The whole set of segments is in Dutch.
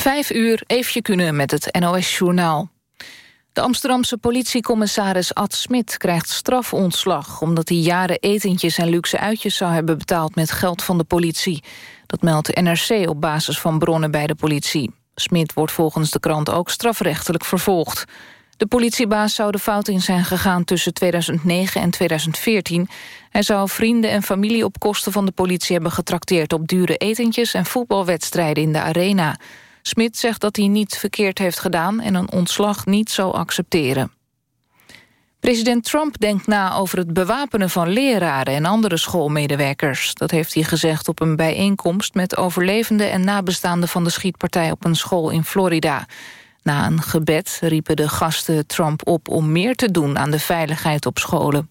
Vijf uur, even kunnen met het NOS-journaal. De Amsterdamse politiecommissaris Ad Smit krijgt strafontslag... omdat hij jaren etentjes en luxe uitjes zou hebben betaald... met geld van de politie. Dat meldt NRC op basis van bronnen bij de politie. Smit wordt volgens de krant ook strafrechtelijk vervolgd. De politiebaas zou de fout in zijn gegaan tussen 2009 en 2014. Hij zou vrienden en familie op kosten van de politie hebben getrakteerd... op dure etentjes en voetbalwedstrijden in de arena... Smit zegt dat hij niet verkeerd heeft gedaan... en een ontslag niet zal accepteren. President Trump denkt na over het bewapenen van leraren... en andere schoolmedewerkers. Dat heeft hij gezegd op een bijeenkomst... met overlevenden en nabestaanden van de schietpartij... op een school in Florida. Na een gebed riepen de gasten Trump op om meer te doen... aan de veiligheid op scholen.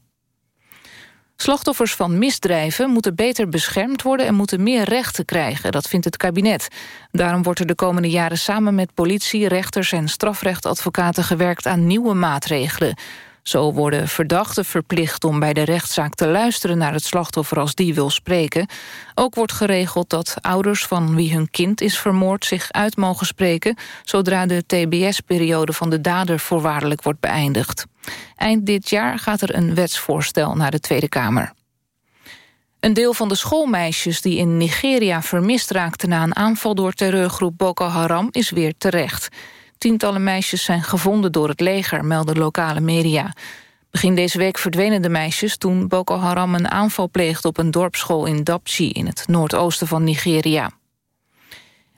Slachtoffers van misdrijven moeten beter beschermd worden... en moeten meer rechten krijgen, dat vindt het kabinet. Daarom wordt er de komende jaren samen met politie, rechters... en strafrechtadvocaten gewerkt aan nieuwe maatregelen. Zo worden verdachten verplicht om bij de rechtszaak te luisteren naar het slachtoffer als die wil spreken. Ook wordt geregeld dat ouders van wie hun kind is vermoord zich uit mogen spreken, zodra de tbs-periode van de dader voorwaardelijk wordt beëindigd. Eind dit jaar gaat er een wetsvoorstel naar de Tweede Kamer. Een deel van de schoolmeisjes die in Nigeria vermist raakten... na een aanval door terreurgroep Boko Haram is weer terecht. Tientallen meisjes zijn gevonden door het leger, melden lokale media. Begin deze week verdwenen de meisjes toen Boko Haram een aanval pleegde op een dorpsschool in Dapchi in het noordoosten van Nigeria.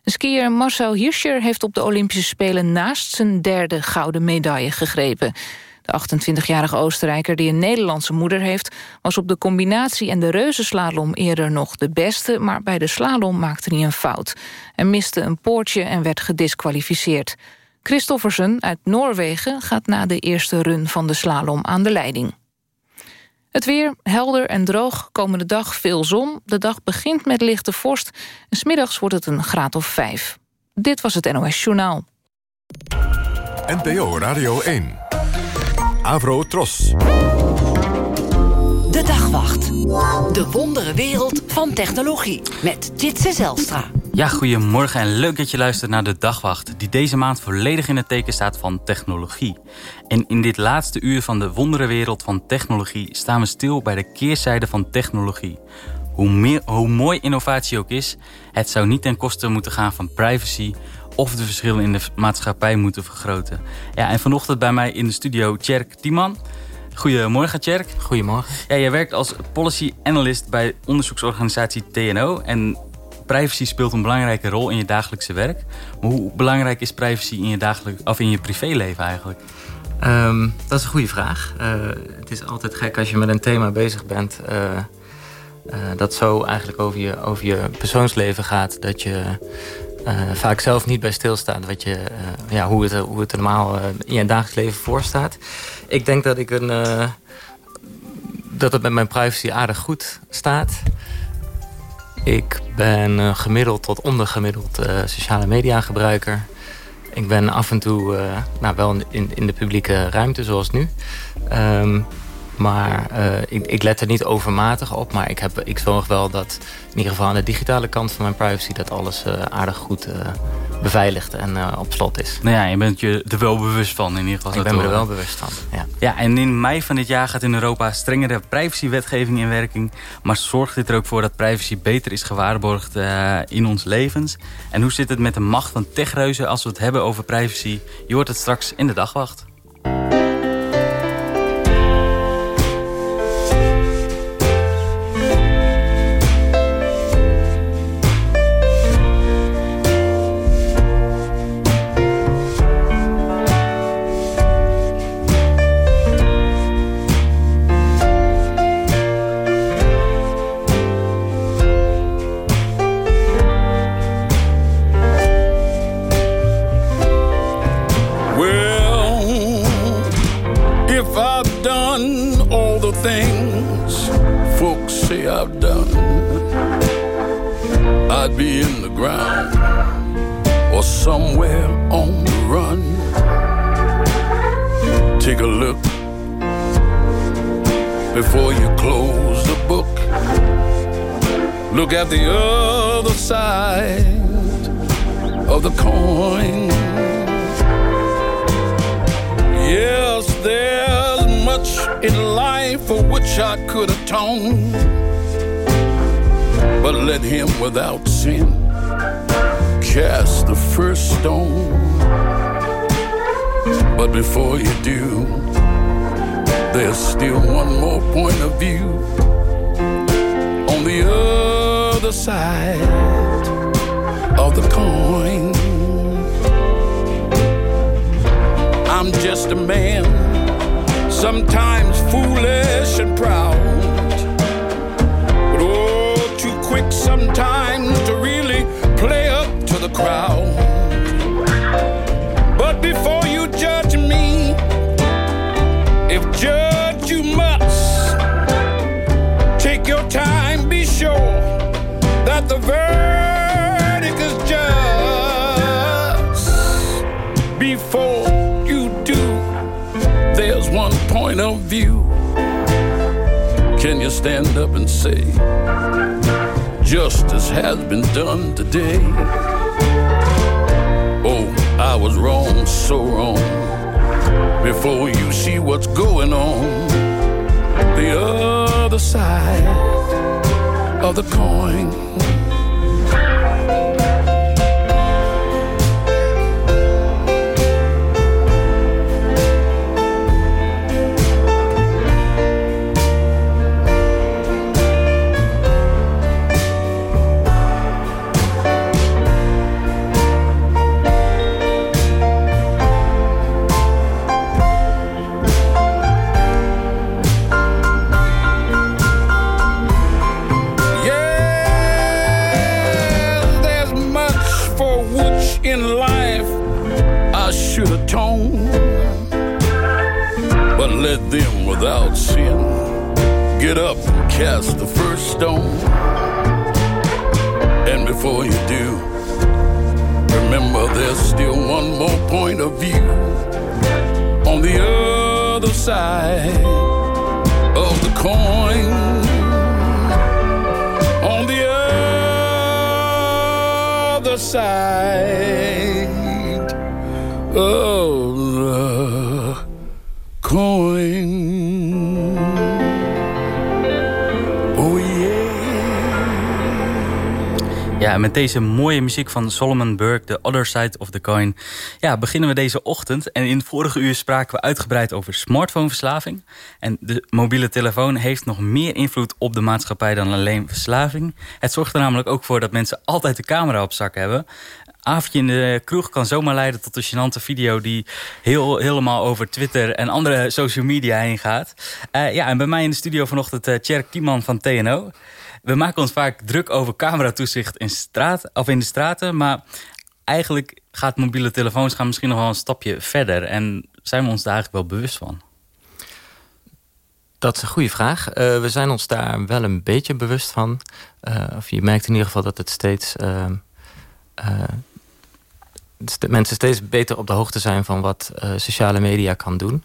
Skier Marcel Hirscher heeft op de Olympische Spelen naast zijn derde gouden medaille gegrepen. De 28-jarige Oostenrijker die een Nederlandse moeder heeft... was op de combinatie en de reuzenslalom eerder nog de beste... maar bij de slalom maakte hij een fout. Hij miste een poortje en werd gedisqualificeerd. Christoffersen uit Noorwegen gaat na de eerste run van de slalom aan de leiding. Het weer helder en droog, komende dag veel zon. De dag begint met lichte vorst en smiddags wordt het een graad of vijf. Dit was het NOS Journaal. NPO Radio 1. Avro Tros. De Dagwacht. De wondere wereld van technologie. Met Jitse Zelstra. Ja, goedemorgen en leuk dat je luistert naar de Dagwacht... die deze maand volledig in het teken staat van technologie. En in dit laatste uur van de wonderenwereld van technologie... staan we stil bij de keerzijde van technologie. Hoe, meer, hoe mooi innovatie ook is... het zou niet ten koste moeten gaan van privacy... of de verschillen in de maatschappij moeten vergroten. Ja, en vanochtend bij mij in de studio Tjerk Tiemann... Goedemorgen, Tjerk. Goedemorgen. Ja, jij werkt als policy analyst bij onderzoeksorganisatie TNO. En privacy speelt een belangrijke rol in je dagelijkse werk. Maar hoe belangrijk is privacy in je, dagelijk, of in je privéleven eigenlijk? Ehm, dat is een goede vraag. Uh, het is altijd gek als je met een thema bezig bent... Uh, uh, dat zo eigenlijk over je, over je persoonsleven gaat... dat je vaak zelf niet bij stilstaat wat je, ja, hoe, het, hoe het normaal in je dagelijks leven voor staat. Ik denk dat, ik een, dat het met mijn privacy aardig goed staat... Ik ben gemiddeld tot ondergemiddeld sociale media gebruiker. Ik ben af en toe nou, wel in, in de publieke ruimte, zoals nu. Um, maar ik, ik, let er niet overmatig op. Maar ik, heb, ik zorg wel dat in ieder geval aan de digitale kant van mijn privacy... dat alles aardig goed beveiligd en uh, op slot is. Nou ja, je bent je er wel bewust van in ieder geval. Ik ben me er wel bewust van, ja. Ja, en in mei van dit jaar gaat in Europa strengere privacywetgeving in werking. Maar zorgt dit er ook voor dat privacy beter is gewaarborgd uh, in ons levens? En hoe zit het met de macht van techreuzen als we het hebben over privacy? Je hoort het straks in de dagwacht. Crowd. But before you judge me, if judge you must, take your time, be sure that the verdict is just before you do, there's one point of view. Can you stand up and say, justice has been done today? I was wrong, so wrong. Before you see what's going on, the other side of the coin. Without sin. Get up and cast the first stone. And before you do, remember there's still one more point of view on the other side of the coin. On the other side of the coin. Oh. Ja, met deze mooie muziek van Solomon Burke, The Other Side of the Coin... Ja, beginnen we deze ochtend. En in het vorige uur spraken we uitgebreid over smartphoneverslaving. En de mobiele telefoon heeft nog meer invloed op de maatschappij dan alleen verslaving. Het zorgt er namelijk ook voor dat mensen altijd de camera op zak hebben avondje in de kroeg kan zomaar leiden tot een gênante video... die heel, helemaal over Twitter en andere social media heen gaat. Uh, ja, en bij mij in de studio vanochtend uh, Tjerk Kieman van TNO. We maken ons vaak druk over cameratoezicht in, straat, of in de straten... maar eigenlijk gaat mobiele telefoons gaan misschien nog wel een stapje verder. En zijn we ons daar eigenlijk wel bewust van? Dat is een goede vraag. Uh, we zijn ons daar wel een beetje bewust van. Of je merkt in ieder geval dat het steeds... mensen steeds beter op de hoogte zijn van wat uh, sociale media kan doen.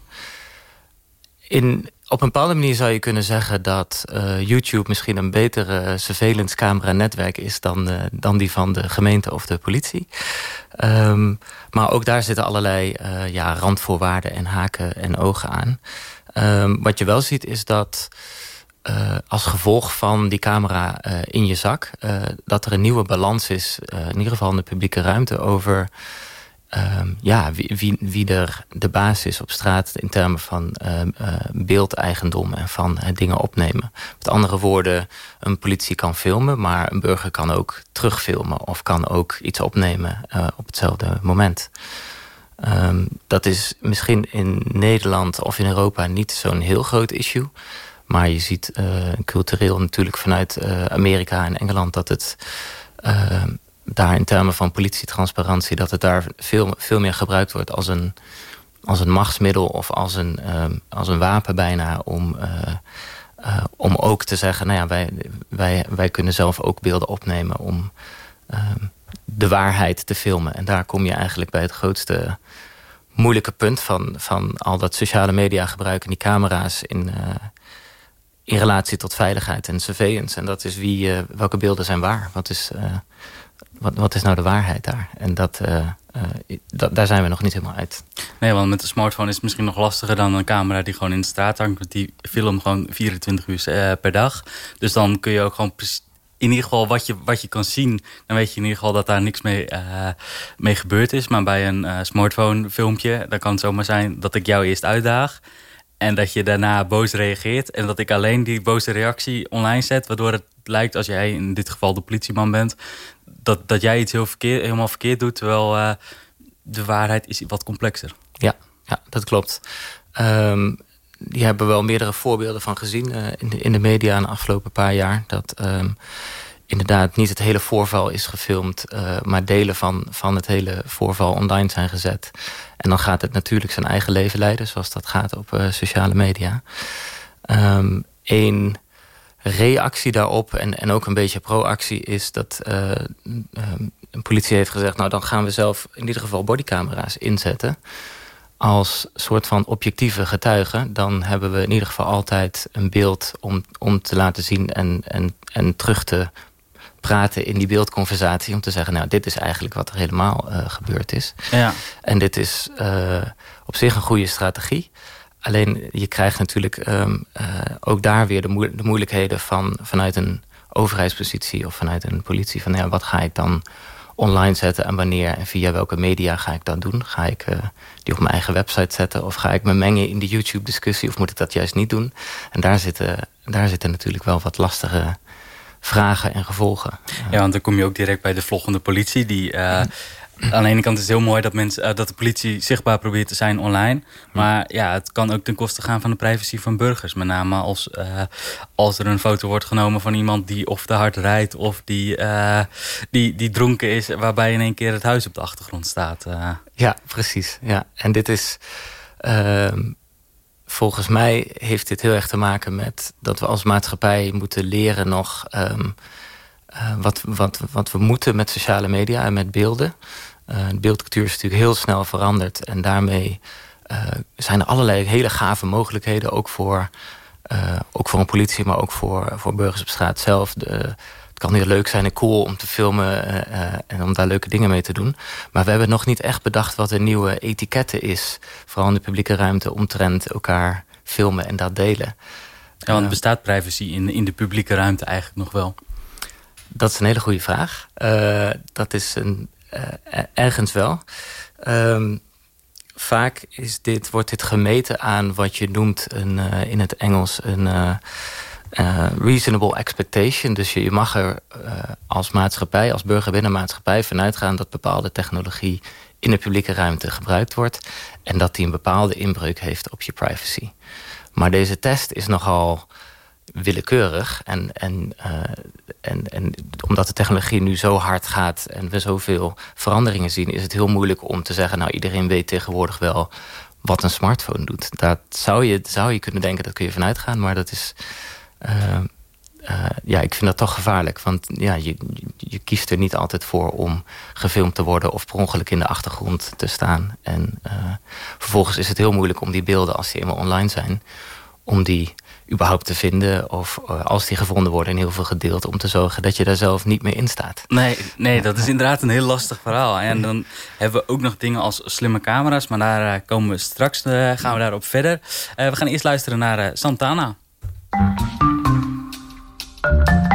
In, op een bepaalde manier zou je kunnen zeggen dat uh, YouTube misschien een betere surveillance camera netwerk is dan, dan die van de gemeente of de politie. Um, maar ook daar zitten allerlei ja, randvoorwaarden en haken en ogen aan. Um, wat je wel ziet is dat uh, als gevolg van die camera uh, in je zak... Uh, dat er een nieuwe balans is, in ieder geval in de publieke ruimte... over ja, wie, wie, wie, er de baas is op straat... in termen van beeldeigendom en van dingen opnemen. Met andere woorden, een politie kan filmen... maar een burger kan ook terugfilmen... of kan ook iets opnemen op hetzelfde moment. Um, dat is misschien in Nederland of in Europa niet zo'n heel groot issue... Maar je ziet uh, cultureel natuurlijk vanuit uh, Amerika en Engeland... dat het uh, daar in termen van politietransparantie... dat het daar veel, veel meer gebruikt wordt als een, als een machtsmiddel... of als een, als een wapen bijna om, om ook te zeggen... nou ja, wij, wij, wij kunnen zelf ook beelden opnemen om de waarheid te filmen. En daar kom je eigenlijk bij het grootste moeilijke punt van, van al dat sociale media gebruiken... die camera's in, in relatie tot veiligheid en surveillance. En dat is wie, uh, welke beelden zijn waar. Wat is, uh, wat, wat is nou de waarheid daar? En dat, dat, daar zijn we nog niet helemaal uit. Nee, want met de smartphone is het misschien nog lastiger dan een camera die gewoon in de straat hangt. Die film gewoon 24 uur per dag. Dus dan kun je ook gewoon in ieder geval wat je, wat je kan zien, dan weet je in ieder geval dat daar niks mee, mee gebeurd is. Maar bij een smartphone filmpje, dan kan het zomaar zijn dat ik jou eerst uitdaag. En dat je daarna boos reageert. En dat ik alleen die boze reactie online zet. Waardoor het lijkt, als jij in dit geval de politieman bent... dat, dat jij iets heel verkeerd, helemaal verkeerd doet. Terwijl uh, de waarheid is wat complexer. Ja, ja dat klopt. Um, die hebben wel meerdere voorbeelden van gezien uh, in, de, in de media in de afgelopen paar jaar. Dat um, inderdaad niet het hele voorval is gefilmd, uh, maar delen van, van het hele voorval online zijn gezet. En dan gaat het natuurlijk zijn eigen leven leiden, zoals dat gaat op uh, sociale media. Um, een reactie daarop en, en ook een beetje proactie is dat um, een politie heeft gezegd... nou dan gaan we zelf in ieder geval bodycamera's inzetten als soort van objectieve getuige... dan hebben we in ieder geval altijd een beeld om, om te laten zien... En, en, en terug te praten in die beeldconversatie... om te zeggen, nou, dit is eigenlijk wat er helemaal uh, gebeurd is. Ja. En dit is uh, op zich een goede strategie. Alleen je krijgt natuurlijk um, uh, ook daar weer de, moe de moeilijkheden... Van, vanuit een overheidspositie of vanuit een politie... van ja, wat ga ik dan online zetten en wanneer en via welke media ga ik dat doen? Ga ik uh, die op mijn eigen website zetten of ga ik me mengen in de YouTube-discussie of moet ik dat juist niet doen? En daar zitten, daar zitten natuurlijk wel wat lastige vragen en gevolgen. Ja, want dan kom je ook direct bij de vloggende politie die uh, aan de ene kant is het heel mooi dat, mensen, uh, dat de politie zichtbaar probeert te zijn online. Maar ja, het kan ook ten koste gaan van de privacy van burgers. Met name als, uh, als er een foto wordt genomen van iemand die of te hard rijdt... of die, die, die dronken is, waarbij in één keer het huis op de achtergrond staat. Ja, precies. Ja. En dit is... Ehm, volgens mij heeft dit heel erg te maken met dat we als maatschappij moeten leren nog... Um, uh, wat, wat, wat we moeten met sociale media en met beelden. Uh, de beeldcultuur is natuurlijk heel snel veranderd. En daarmee uh, zijn er allerlei hele gave mogelijkheden. Ook voor, ook voor een politie, maar ook voor, voor burgers op straat zelf. De, het kan heel leuk zijn en cool om te filmen en om daar leuke dingen mee te doen. Maar we hebben nog niet echt bedacht wat een nieuwe etiketten is. Vooral in de publieke ruimte omtrent elkaar filmen en dat delen. Ja, want bestaat privacy in, in de publieke ruimte eigenlijk nog wel? Dat is een hele goede vraag. Uh, dat is een, uh, ergens wel. Um, vaak is dit, wordt dit gemeten aan wat je noemt een, uh, in het Engels een reasonable expectation. Dus je, mag er als maatschappij, als burger binnen maatschappij... vanuit gaan dat bepaalde technologie in de publieke ruimte gebruikt wordt... en dat die een bepaalde inbreuk heeft op je privacy. Maar deze test is nogal willekeurig. En, en, uh, en, en omdat de technologie nu zo hard gaat en we zoveel veranderingen zien, is het heel moeilijk om te zeggen, nou iedereen weet tegenwoordig wel wat een smartphone doet. Dat zou je, zou je kunnen denken, dat kun je vanuit gaan, maar dat is. Uh, uh, ja, ik vind dat toch gevaarlijk. Want ja, je, je, kiest er niet altijd voor om gefilmd te worden... of per ongeluk in de achtergrond te staan. En uh, vervolgens is het heel moeilijk om die beelden, als die eenmaal online zijn... om die überhaupt te vinden. Of uh, als die gevonden worden en heel veel gedeeld. Om te zorgen dat je daar zelf niet meer in staat. Nee, nee dat is inderdaad een heel lastig verhaal. En dan hebben we ook nog dingen als slimme camera's. Maar daar komen we straks gaan we daarop verder. we gaan eerst luisteren naar Santana. Thank you.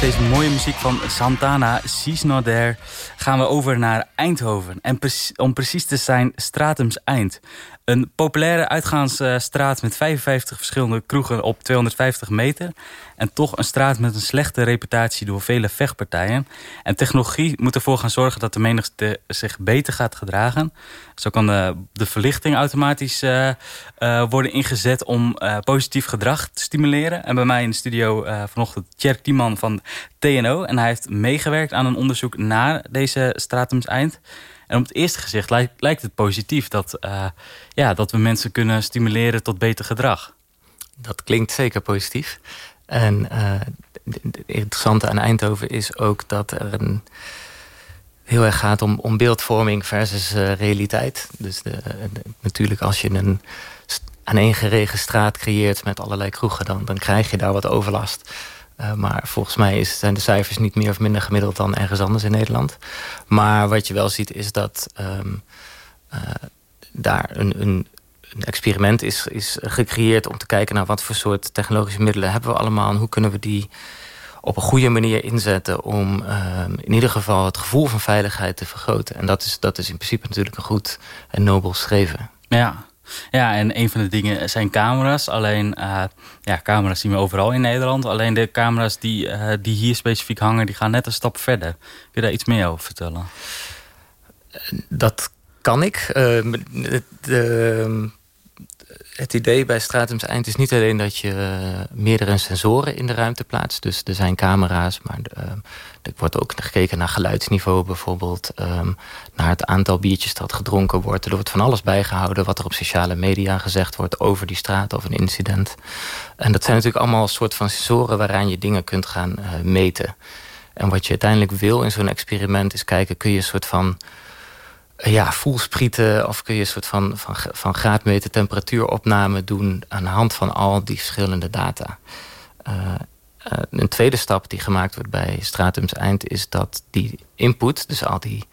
Deze mooie muziek van Santana, She's Not gaan we over naar Eindhoven. En om precies te zijn, Stratums Eind. Een populaire uitgaansstraat met 55 verschillende kroegen op 250 meter. En toch een straat met een slechte reputatie door vele vechtpartijen. En technologie moet ervoor gaan zorgen dat de menigte zich beter gaat gedragen. Zo kan de, de verlichting automatisch uh, uh, worden ingezet om positief gedrag te stimuleren. En bij mij in de studio vanochtend Tjerk Tiemann van TNO. En hij heeft meegewerkt aan een onderzoek naar deze Stratums Eind. En op het eerste gezicht lijkt, lijkt het positief dat, uh, ja, dat we mensen kunnen stimuleren tot beter gedrag. Dat klinkt zeker positief. En uh, het interessante aan Eindhoven is ook dat er een heel erg gaat om, om beeldvorming versus uh, realiteit. Dus de, natuurlijk als je een aaneengeregen straat creëert met allerlei kroegen... Dan, dan krijg je daar wat overlast. Uh, maar volgens mij is, zijn de cijfers niet meer of minder gemiddeld dan ergens anders in Nederland. Maar wat je wel ziet is dat um, uh, daar een, een, een, experiment is, is gecreëerd om te kijken naar wat voor soort technologische middelen hebben we allemaal en hoe kunnen we die op een goede manier inzetten om um, in ieder geval het gevoel van veiligheid te vergroten. En dat is, dat is in principe natuurlijk een goed en nobel streven. Ja, ja, en een van de dingen zijn camera's. Alleen, uh, ja, camera's zien we overal in Nederland. Alleen de camera's die, uh, die hier specifiek hangen, die gaan net een stap verder. Kun je daar iets meer over vertellen? Dat kan ik. De, het idee bij Stratums Eind is niet alleen dat je meerdere sensoren in de ruimte plaatst. Dus er zijn camera's, maar uh, er wordt ook gekeken naar geluidsniveau bijvoorbeeld. Um, naar het aantal biertjes dat gedronken wordt. Er wordt van alles bijgehouden wat er op sociale media gezegd wordt over die straat of een incident. En dat zijn natuurlijk allemaal een soort van sensoren waaraan je dingen kunt gaan uh, meten. En wat je uiteindelijk wil in zo'n experiment is kijken, kun je een soort van ja, voelsprieten of kun je een soort van, van, van graadmeter temperatuuropname doen aan de hand van al die verschillende data. Uh, een tweede stap die gemaakt wordt bij Stratums Eind is dat die input, dus al die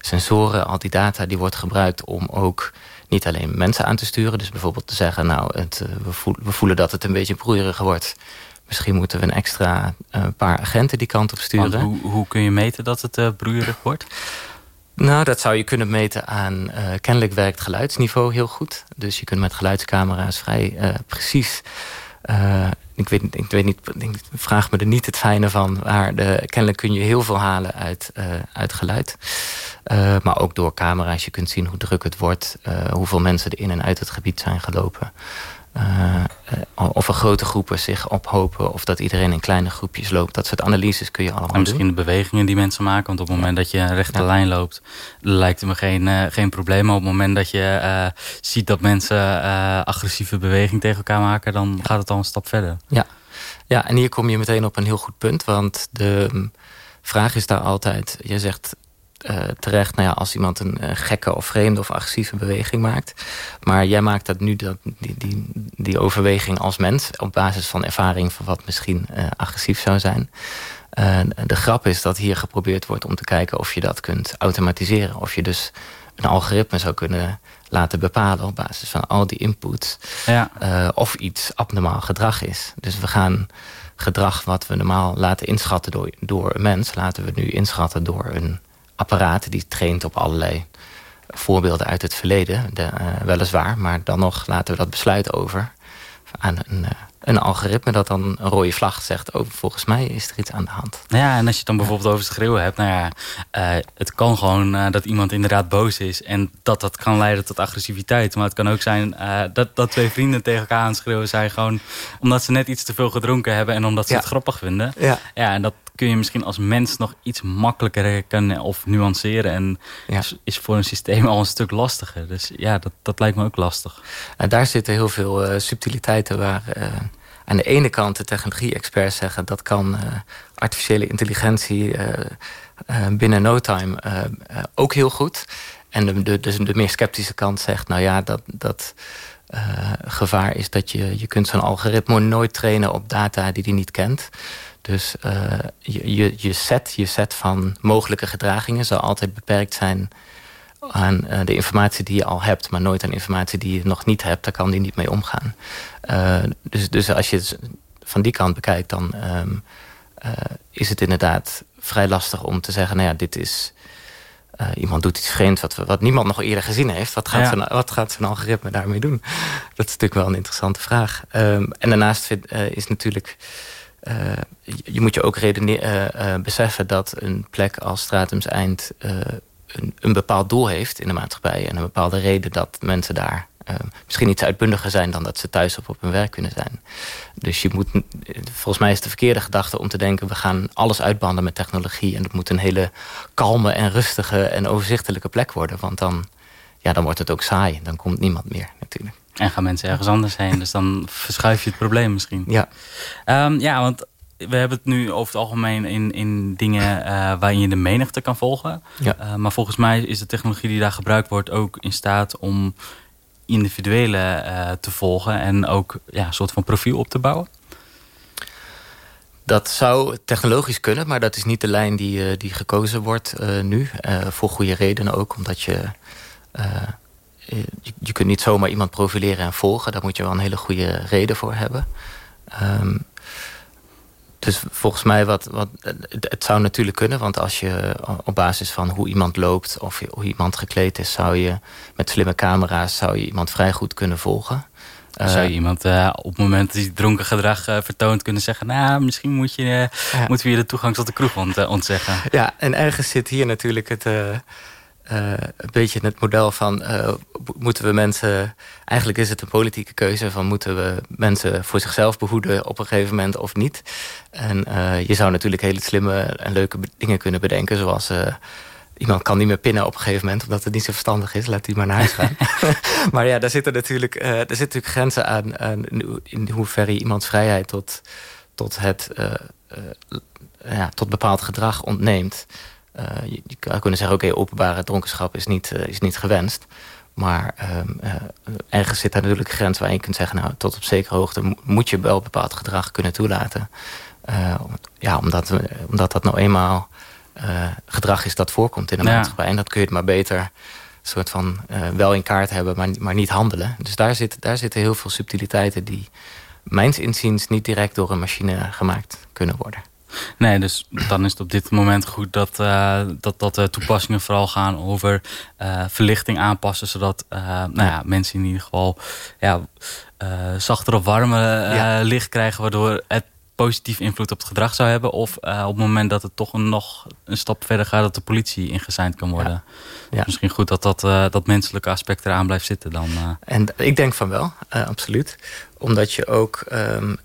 sensoren, al die data, die wordt gebruikt om ook niet alleen mensen aan te sturen. Dus bijvoorbeeld te zeggen, nou, het, uh, we, voelen, we, voelen, dat het een beetje broeieriger wordt. Misschien moeten we een extra paar agenten die kant op sturen. hoe, hoe kun je meten dat het broeierig wordt? Nou, dat zou je kunnen meten aan... Uh, kennelijk werkt geluidsniveau heel goed. Dus je kunt met geluidscamera's vrij uh, precies... Ik, weet, ik weet niet, ik vraag me er niet het fijne van... maar de, kennelijk kun je heel veel halen uit, uit geluid. maar ook door camera's. Je kunt zien hoe druk het wordt. hoeveel mensen er in en uit het gebied zijn gelopen. Uh, of er grote groepen zich ophopen... of dat iedereen in kleine groepjes loopt. Dat soort analyses kun je allemaal en misschien de bewegingen die mensen maken. Want op het moment dat je een rechte ja. lijn loopt... lijkt het me geen, uh, geen probleem. Maar op het moment dat je uh, ziet dat mensen agressieve beweging tegen elkaar maken... dan ja. gaat het al een stap verder. Ja. ja, en hier kom je meteen op een heel goed punt. Want de um, vraag is daar altijd... je zegt uh, terecht nou ja, als iemand een uh, gekke of vreemde of agressieve beweging maakt. Maar jij maakt dat nu dat, die, die, die overweging als mens... op basis van ervaring van wat misschien uh, agressief zou zijn. de grap is dat hier geprobeerd wordt om te kijken of je dat kunt automatiseren. Of je dus een algoritme zou kunnen laten bepalen op basis van al die inputs... Ja. of iets abnormaal gedrag is. Dus we gaan gedrag wat we normaal laten inschatten door, door een mens... laten we nu inschatten door een apparaat die traint op allerlei voorbeelden uit het verleden. De, uh, weliswaar, maar dan nog laten we dat besluit over aan een, uh, een algoritme dat dan een rode vlag zegt... oh, volgens mij is er iets aan de hand. Ja, en als je het dan bijvoorbeeld over schreeuwen hebt... nou ja, uh, het kan gewoon uh, dat iemand inderdaad boos is... en dat dat kan leiden tot agressiviteit. Maar het kan ook zijn uh, dat, dat twee vrienden tegen elkaar aan schreeuwen zijn... gewoon omdat ze net iets te veel gedronken hebben... en omdat ze ja. het grappig vinden. Ja. ja, en dat kun je misschien als mens nog iets makkelijker herkennen of nuanceren. En ja. is, voor een systeem al een stuk lastiger. Dus ja, dat, dat lijkt me ook lastig. En daar zitten heel veel uh, subtiliteiten waar... Uh, aan de ene kant de technologie-experts zeggen... dat kan uh, artificiële intelligentie binnen no time ook heel goed. En de, de, de, de, meer sceptische kant zegt... nou ja, dat... dat gevaar is dat je, je kunt zo'n algoritme nooit trainen op data die die niet kent. Dus uh, je, je, je, set, je set van mogelijke gedragingen zal altijd beperkt zijn aan uh, de informatie die je al hebt, maar nooit aan informatie die je nog niet hebt. Daar kan die niet mee omgaan. Uh, dus, dus als je het van die kant bekijkt, dan um, is het inderdaad vrij lastig om te zeggen... nou ja, dit is... iemand doet iets vreemds wat, wat niemand nog eerder gezien heeft. Wat gaat, zijn, wat gaat zijn algoritme daarmee doen? Dat is natuurlijk wel een interessante vraag. Ehm, en daarnaast vind, is natuurlijk... je moet je ook redeneer, beseffen dat een plek als Stratums Eind... Een, een, bepaald doel heeft in de maatschappij... en een bepaalde reden dat mensen daar uh, misschien iets uitbundiger zijn dan dat ze thuis op, hun werk kunnen zijn. Dus je moet, volgens mij is het de verkeerde gedachte om te denken... we gaan alles uitbanden met technologie... en het moet een hele kalme en rustige en overzichtelijke plek worden. Want dan, ja, dan wordt het ook saai. Dan komt niemand meer natuurlijk. En gaan mensen ergens anders heen. Dus dan verschuif je het probleem misschien. Ja, um, ja want we hebben het nu over het algemeen in, in dingen uh, waarin je de menigte kan volgen. Ja. Uh, maar volgens mij is de technologie die daar gebruikt wordt ook in staat om individuele uh, te volgen en ook ja, een soort van profiel op te bouwen? Dat zou technologisch kunnen, maar dat is niet de lijn die, die gekozen wordt nu. voor goede redenen ook, omdat je, je, je... kunt niet zomaar iemand profileren en volgen. Daar moet je wel een hele goede reden voor hebben. Um, dus volgens mij, wat, wat, het zou natuurlijk kunnen. Want als je op basis van hoe iemand loopt of hoe iemand gekleed is... zou je met slimme camera's zou je iemand vrij goed kunnen volgen. Zou je iemand uh, op het moment dat hij dronken gedrag uh, vertoont kunnen zeggen... nou, misschien moet je, uh, ja. moeten we je de toegang tot de kroeg ont, ontzeggen. Ja, en ergens zit hier natuurlijk het uh, een beetje het model van uh, moeten we mensen... Eigenlijk is het een politieke keuze van moeten we mensen voor zichzelf behoeden op een gegeven moment of niet. En uh, je zou natuurlijk hele slimme en leuke dingen kunnen bedenken. Zoals iemand kan niet meer pinnen op een gegeven moment omdat het niet zo verstandig is. Laat die maar naar huis gaan. maar ja, daar zitten natuurlijk, er zitten natuurlijk grenzen aan, aan in hoeverre iemands vrijheid tot, tot, het, ja, tot bepaald gedrag ontneemt. Uh, je, je, zou kunnen zeggen, oké, okay, openbare dronkenschap is niet, uh, is niet gewenst. Maar um, uh, ergens zit daar natuurlijk een grens waar je kunt zeggen... nou, tot op zekere hoogte moet je wel bepaald gedrag kunnen toelaten. ja, omdat, omdat dat nou eenmaal gedrag is dat voorkomt in de ja. maatschappij. En dat kun je het maar beter soort van wel in kaart hebben, maar, maar niet handelen. Dus daar, zit, daar zitten heel veel subtiliteiten... die mijns inziens niet direct door een machine gemaakt kunnen worden. Nee, dus dan is het op dit moment goed dat, uh, dat, dat de toepassingen vooral gaan over uh, verlichting aanpassen. Zodat uh, nou ja, mensen in ieder geval ja, zachter of warmer ja. licht krijgen. Waardoor het positief invloed op het gedrag zou hebben. Of op het moment dat het toch een, nog een stap verder gaat dat de politie ingezijnd kan worden. Ja. Ja. Misschien goed dat dat, dat menselijke aspect eraan blijft zitten dan. En ik denk van wel, absoluut. Omdat je ook... Um,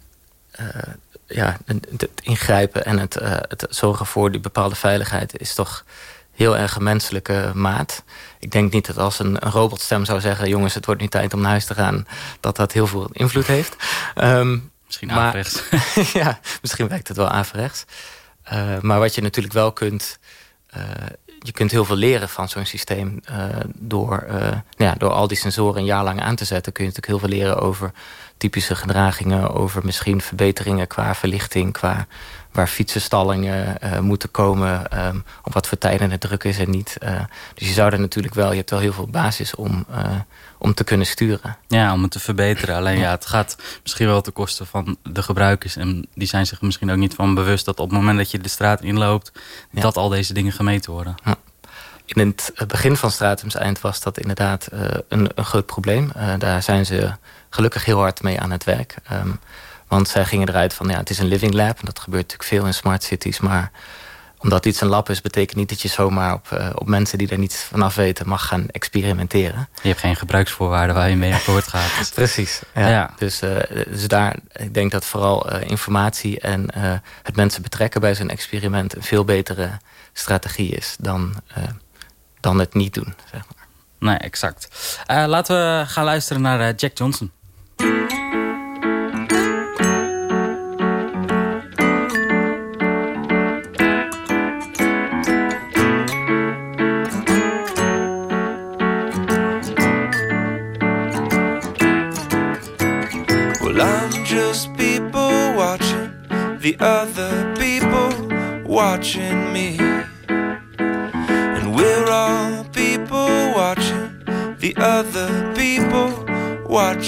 ja, het ingrijpen en het, uh, het zorgen voor die bepaalde veiligheid... is toch heel erg een menselijke maat. Ik denk niet dat als een, een robotstem zou zeggen... jongens, het wordt nu tijd om naar huis te gaan... dat dat heel veel invloed heeft. Um, misschien averechts. ja, misschien werkt het wel averechts. Uh, maar wat je natuurlijk wel kunt... Uh, je kunt heel veel leren van zo'n systeem. Uh, door, nou ja, door al die sensoren een jaar lang aan te zetten... kun je natuurlijk heel veel leren over typische gedragingen... over misschien verbeteringen qua verlichting... qua waar fietsenstallingen uh, moeten komen... Um, op wat voor tijden het druk is en niet. Uh, dus je zou er natuurlijk wel... je hebt wel heel veel basis om, uh, om te kunnen sturen. Ja, om het te verbeteren. Alleen ja, het gaat misschien wel ten koste van de gebruikers... en die zijn zich misschien ook niet van bewust... dat op het moment dat je de straat inloopt... Ja. dat al deze dingen gemeten worden. Ja in het begin van Stratums Eind was dat inderdaad uh, een, een, groot probleem. Uh, daar zijn ze gelukkig heel hard mee aan het werk. Um, want zij gingen eruit van, ja, het is een living lab. En dat gebeurt natuurlijk veel in smart cities. Maar omdat iets een lab is, betekent niet dat je zomaar op, uh, op mensen die er niets vanaf weten mag gaan experimenteren. Je hebt geen gebruiksvoorwaarden waar je mee akkoord gaat. Dus. Precies. Ja. ja. Dus, uh, dus daar, ik denk dat vooral uh, informatie en het mensen betrekken bij zo'n experiment een veel betere strategie is dan, dan het niet doen. Zeg maar. Nee, exact. laten we gaan luisteren naar Jack Johnson.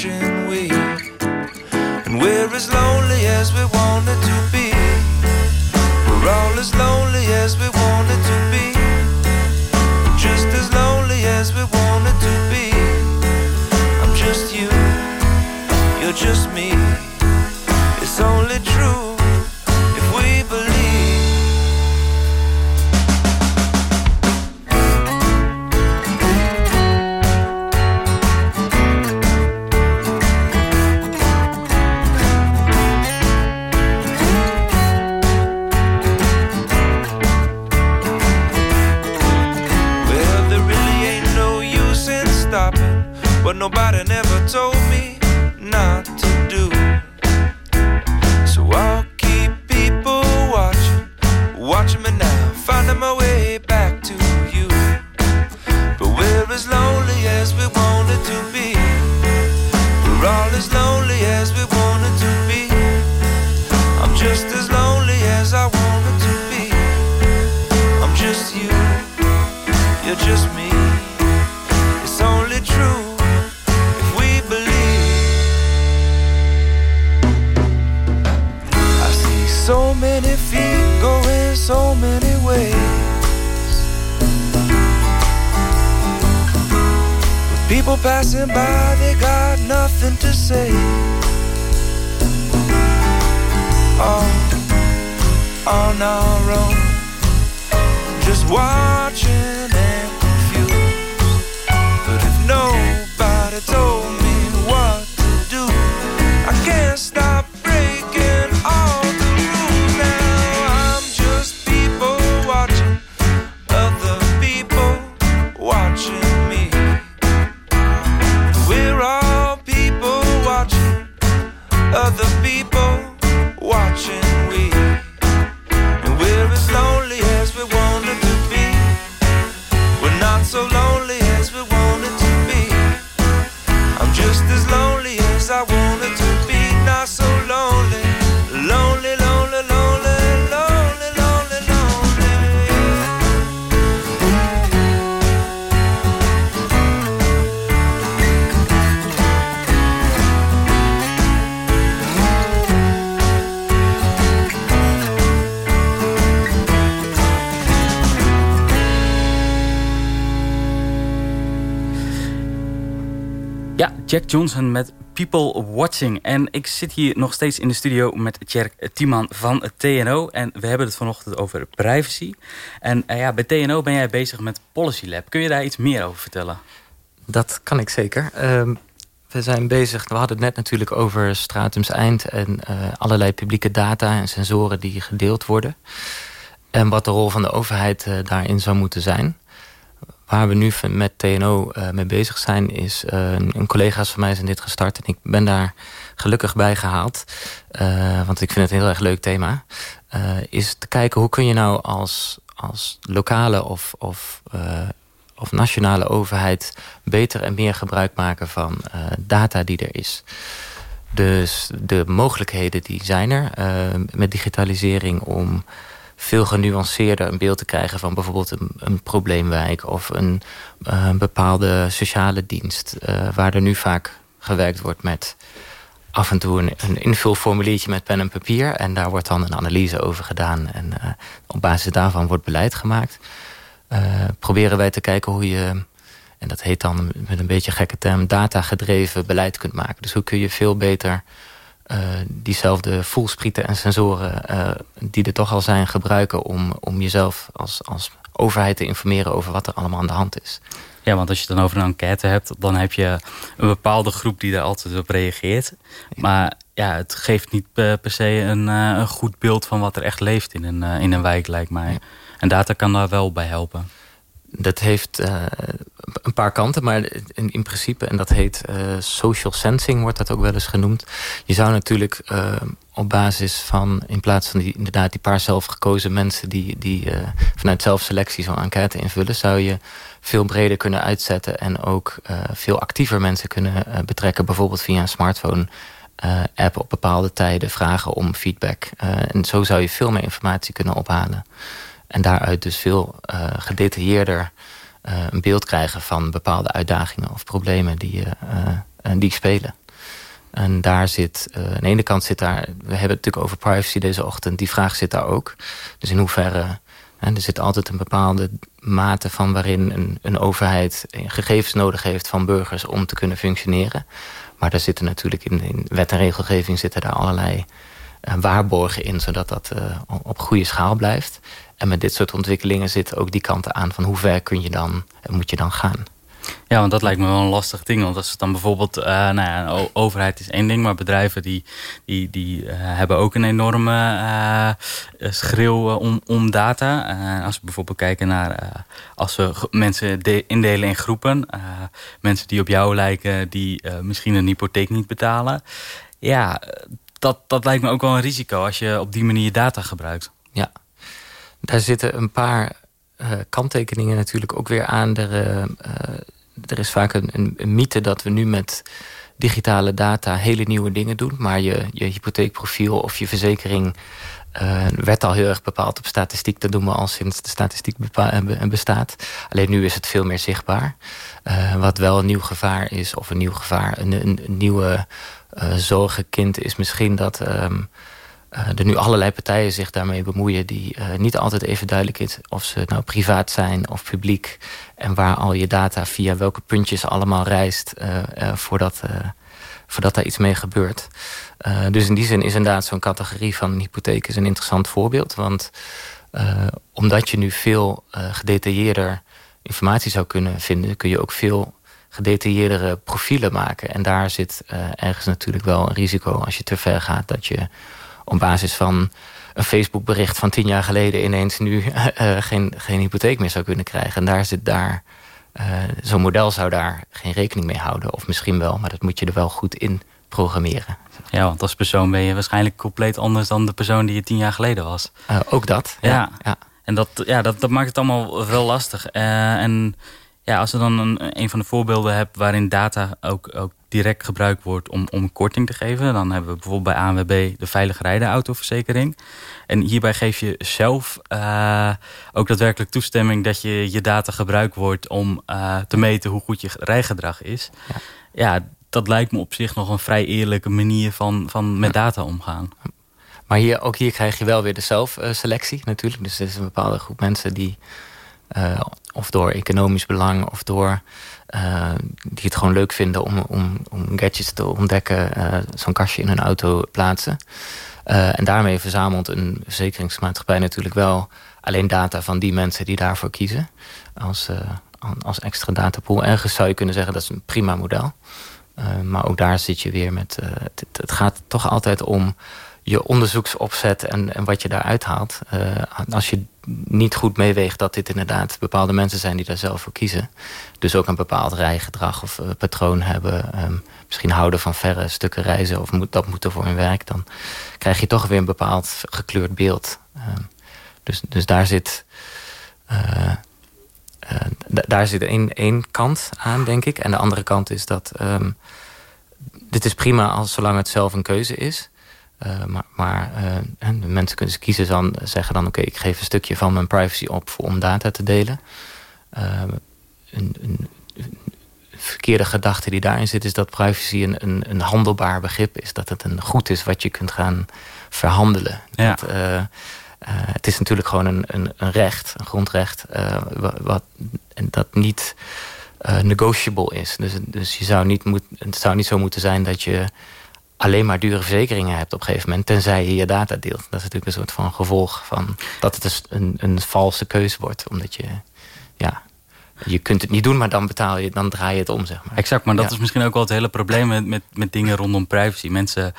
Watching many feet going so many ways. With people passing by, they got nothing to say. All on our own, just watching and confused. But if nobody told me Jack Johnson met People Watching. En ik zit hier nog steeds in de studio met Tjerk Tiemann van TNO. En we hebben het vanochtend over privacy. En eh, ja, bij TNO ben jij bezig met Policy Lab. Kun je daar iets meer over vertellen? Dat kan ik zeker. Ehm, we zijn bezig, we hadden het net natuurlijk over Stratums Eind... en eh, allerlei publieke data en sensoren die gedeeld worden. En wat de rol van de overheid eh, daarin zou moeten zijn. Waar we nu met TNO eh, mee bezig zijn... is eh, een, collega's van mij zijn dit gestart... en ik ben daar gelukkig bij gehaald. eh, want ik vind het een heel erg leuk thema. is te kijken hoe kun je nou als, als lokale of... of of nationale overheid beter en meer gebruik maken van data die er is. Dus de mogelijkheden die zijn er met digitalisering om veel genuanceerder een beeld te krijgen van bijvoorbeeld een, een probleemwijk of een, eh, bepaalde sociale dienst, eh, waar er nu vaak gewerkt wordt met af en toe een, een invulformuliertje met pen en papier en daar wordt dan een analyse over gedaan en eh, op basis daarvan wordt beleid gemaakt. Proberen wij te kijken hoe je, en dat heet dan met een beetje gekke term, datagedreven beleid kunt maken. Dus hoe kun je veel beter diezelfde voelsprieten en sensoren eh, die er toch al zijn gebruiken om, om jezelf als, als overheid te informeren over wat er allemaal aan de hand is. Ja, want als je het dan over een enquête hebt, dan heb je een bepaalde groep die daar altijd op reageert. Maar ja, het geeft niet per, se een, eh, een goed beeld van wat er echt leeft in een, eh, in een wijk, lijkt mij. En data kan daar wel bij helpen. Dat heeft eh, een paar kanten, maar in, in principe, en dat heet eh, social sensing, wordt dat ook wel eens genoemd. Je zou natuurlijk eh, op basis van, in plaats van die, inderdaad die paar zelfgekozen mensen die, die vanuit zelfselectie zo'n enquête invullen, zou je veel breder kunnen uitzetten en ook veel actiever mensen kunnen betrekken, bijvoorbeeld via een smartphone. app op bepaalde tijden vragen om feedback. En zo zou je veel meer informatie kunnen ophalen. En daaruit dus veel eh, gedetailleerder eh, een beeld krijgen van bepaalde uitdagingen of problemen die, eh, die spelen. En daar zit, uh, aan de ene kant zit daar, we hebben het natuurlijk over privacy deze ochtend, die vraag zit daar ook. Dus in hoeverre, er zit altijd een bepaalde mate van waarin een, een overheid gegevens nodig heeft van burgers om te kunnen functioneren. Maar daar zitten natuurlijk in, wet en regelgeving zitten daar allerlei waarborgen in, zodat dat op goede schaal blijft. En met dit soort ontwikkelingen zitten ook die kanten aan van hoe ver kun je dan, moet je dan gaan. Ja, want dat lijkt me wel een lastig ding. Want als het dan bijvoorbeeld, uh, nou ja, overheid is één ding, maar bedrijven die, die, die uh, hebben ook een enorme uh, schreeuw om, om data. als we bijvoorbeeld kijken naar als we mensen indelen in groepen, mensen die op jou lijken, die misschien een hypotheek niet betalen. Ja, dat, dat lijkt me ook wel een risico als je op die manier data gebruikt. Daar zitten een paar uh, kanttekeningen natuurlijk ook weer aan. Er, uh, er is vaak een, een, mythe dat we nu met digitale data hele nieuwe dingen doen. Maar je, je hypotheekprofiel of je verzekering uh, werd al heel erg bepaald op statistiek. Dat doen we al sinds de statistiek bestaat. Alleen nu is het veel meer zichtbaar. wat wel een nieuw gevaar is, of een nieuw gevaar, een, een, nieuwe zorgenkind is misschien dat... Um, uh, er nu allerlei partijen zich daarmee bemoeien... die uh, niet altijd even duidelijk is of ze nou privaat zijn of publiek... en waar al je data via welke puntjes allemaal reist... Uh, voordat, voordat daar iets mee gebeurt. dus in die zin is inderdaad zo'n categorie van hypotheek een interessant voorbeeld. Want omdat je nu veel gedetailleerder informatie zou kunnen vinden... kun je ook veel gedetailleerdere profielen maken. En daar zit ergens natuurlijk wel een risico als je te ver gaat... dat je op basis van een Facebook bericht van tien jaar geleden... ineens nu uh, geen, geen hypotheek meer zou kunnen krijgen. En daar zit daar... Uh, Zo'n model zou daar geen rekening mee houden. Of misschien wel, maar dat moet je er wel goed in programmeren. Ja, want als persoon ben je waarschijnlijk compleet anders... dan de persoon die je tien jaar geleden was. Uh, ook dat, ja. ja. En dat, ja, dat, dat maakt het allemaal wel lastig. en ja, als je dan een, een van de voorbeelden hebt... waarin data ook, ook direct gebruikt wordt om, om korting te geven. Dan hebben we bijvoorbeeld bij ANWB de veilig rijden autoverzekering. En hierbij geef je zelf uh, ook daadwerkelijk toestemming dat je, je data gebruikt wordt om uh, te meten hoe goed je rijgedrag is. Ja. ja. dat lijkt me op zich nog een vrij eerlijke manier van, van met data omgaan. Maar hier, ook hier krijg je wel weer de zelfselectie natuurlijk. Dus er is een bepaalde groep mensen die... Uh, of door economisch belang of door uh, die het gewoon leuk vinden om, om, om gadgets te ontdekken, uh, zo'n kastje in hun auto plaatsen. Uh, en daarmee verzamelt een verzekeringsmaatschappij natuurlijk wel alleen data van die mensen die daarvoor kiezen. Als, als extra datapool. Ergens zou je kunnen zeggen dat is een prima model. maar ook daar zit je weer met. Het, het, gaat toch altijd om je onderzoeksopzet en, en wat je daaruit haalt. Als je niet goed meeweegt dat dit inderdaad bepaalde mensen zijn die daar zelf voor kiezen. Dus ook een bepaald rijgedrag of uh, patroon hebben. Um, misschien houden van verre stukken reizen of moet, dat moeten voor hun werk. Dan krijg je toch weer een bepaald gekleurd beeld. Um, dus, dus daar zit... Uh, daar zit één, één kant aan, denk ik. En de andere kant is dat... Um, dit is prima als zolang het zelf een keuze is. Uh, maar maar uh, mensen kunnen kiezen dan zeggen dan... oké, ik geef een stukje van mijn privacy op om data te delen. Uh, een, een, verkeerde gedachte die daarin zit... is dat privacy een, een, een, handelbaar begrip is. Dat het een goed is wat je kunt gaan verhandelen. Ja. Dat, het is natuurlijk gewoon een, een, een recht, een grondrecht... wat, dat niet negotiable is. Dus, dus je zou niet moet, het zou niet zo moeten zijn dat je alleen maar dure verzekeringen hebt op een gegeven moment... tenzij je je data deelt. Dat is natuurlijk een soort van gevolg van... dat het dus een, een valse keuze wordt. Omdat je, ja, je kunt het niet doen, maar dan betaal je, dan draai je het om, zeg maar. Exact, maar dat is misschien ook wel het hele probleem met, met, met dingen rondom privacy. Mensen,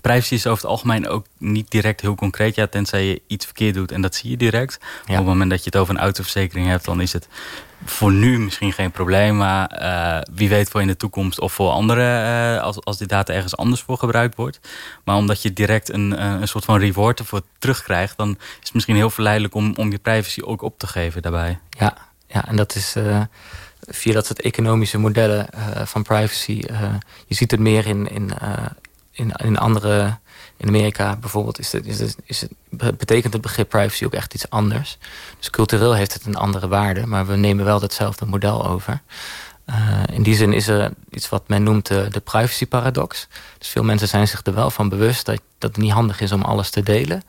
privacy is over het algemeen ook niet direct heel concreet. Ja, tenzij je iets verkeerd doet en dat zie je direct. Op het moment dat je het over een autoverzekering hebt, dan is het voor nu misschien geen probleem. Maar uh, wie weet voor in de toekomst of voor anderen uh, als, als die data ergens anders voor gebruikt wordt. Maar omdat je direct een, een soort van reward ervoor terugkrijgt, dan is het misschien heel verleidelijk om, om je privacy ook op te geven daarbij. Ja, ja en dat is uh, via dat soort economische modellen van privacy. je ziet het meer in, in, in, in andere in Amerika bijvoorbeeld is het, is het, is het, betekent het begrip privacy ook echt iets anders. Dus cultureel heeft het een andere waarde, maar we nemen wel datzelfde model over. in die zin is er iets wat men noemt de privacy paradox. Dus veel mensen zijn zich er wel van bewust dat, dat het niet handig is om alles te delen.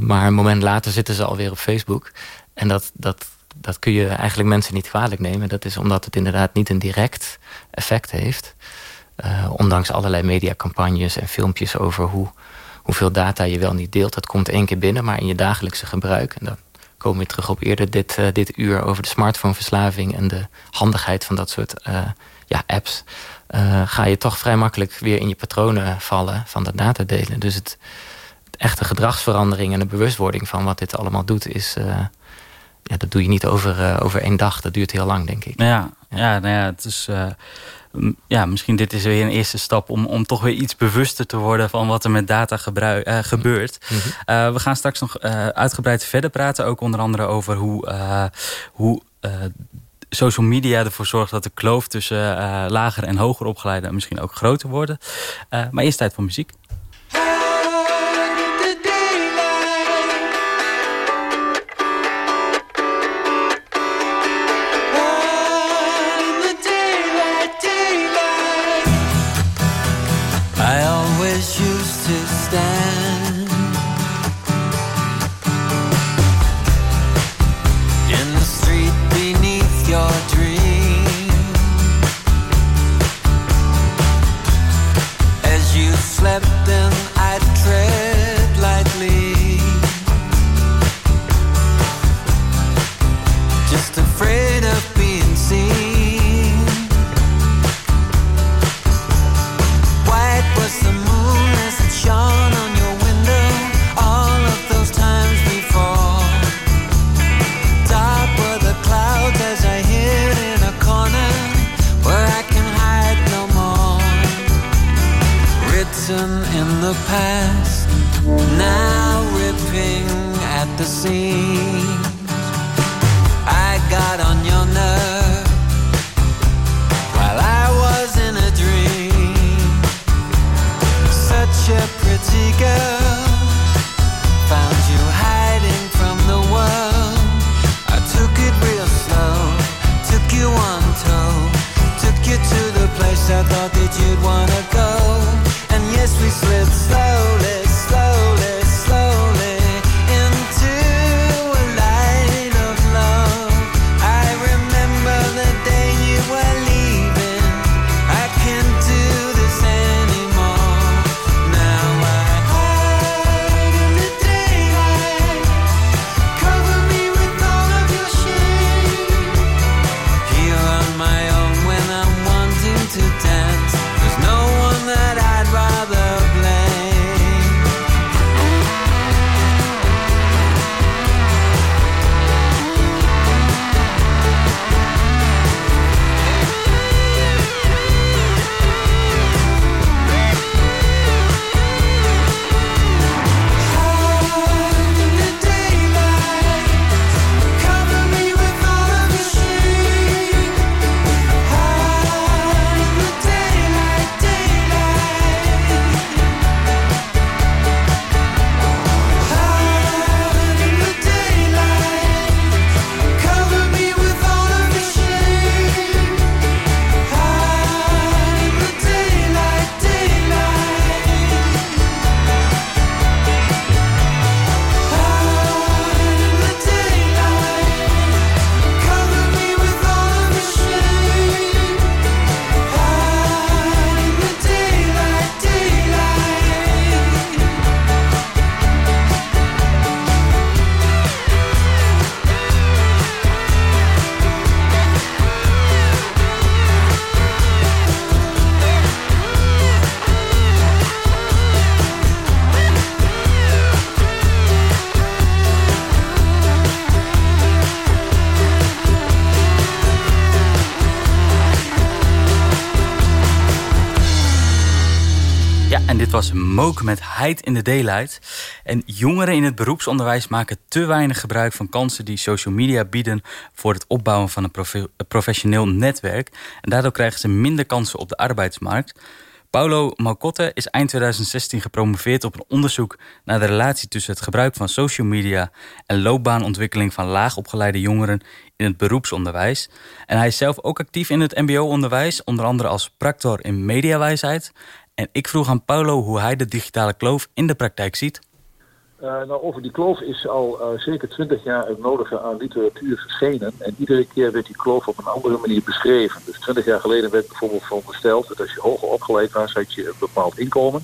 maar een moment later zitten ze alweer op Facebook. En dat, dat, dat kun je eigenlijk mensen niet kwalijk nemen. Dat is omdat het inderdaad niet een direct effect heeft. ondanks allerlei mediacampagnes en filmpjes over hoe hoeveel data je wel niet deelt. Dat komt één keer binnen, maar in je dagelijkse gebruik... en dan komen we terug op eerder dit, uh, dit uur... over de smartphoneverslaving en de handigheid van dat soort uh, ja, apps... Ga je toch vrij makkelijk weer in je patronen vallen van dat data delen. Dus het, het echte gedragsverandering en de bewustwording van wat dit allemaal doet... is ja, dat doe je niet over, over één dag. Dat duurt heel lang, denk ik. Ja, ja, nou ja het is ja, misschien dit is weer een eerste stap om, om toch weer iets bewuster te worden van wat er met data gebruik, uh, gebeurt. Mhm. we gaan straks nog uitgebreid verder praten, ook onder andere over hoe, hoe social media ervoor zorgt dat de kloof tussen lager en hoger opgeleiden misschien ook groter worden. maar eerst tijd voor muziek. it slow was Mook met Heid in de Daylight. En jongeren in het beroepsonderwijs maken te weinig gebruik van kansen die social media bieden voor het opbouwen van een professioneel netwerk. En daardoor krijgen ze minder kansen op de arbeidsmarkt. Paulo Malcotte is eind 2016 gepromoveerd op een onderzoek naar de relatie tussen het gebruik van social media en loopbaanontwikkeling van laagopgeleide jongeren in het beroepsonderwijs. En hij is zelf ook actief in het MBO-onderwijs, onder andere als practor in mediawijsheid. En ik vroeg aan Paulo hoe hij de digitale kloof in de praktijk ziet. Uh, nou, over die kloof is al uh, zeker twintig jaar het nodige aan literatuur verschenen. En iedere keer werd die kloof op een andere manier beschreven. Dus twintig jaar geleden werd bijvoorbeeld verondersteld dat als je hoger opgeleid was, had je een bepaald inkomen.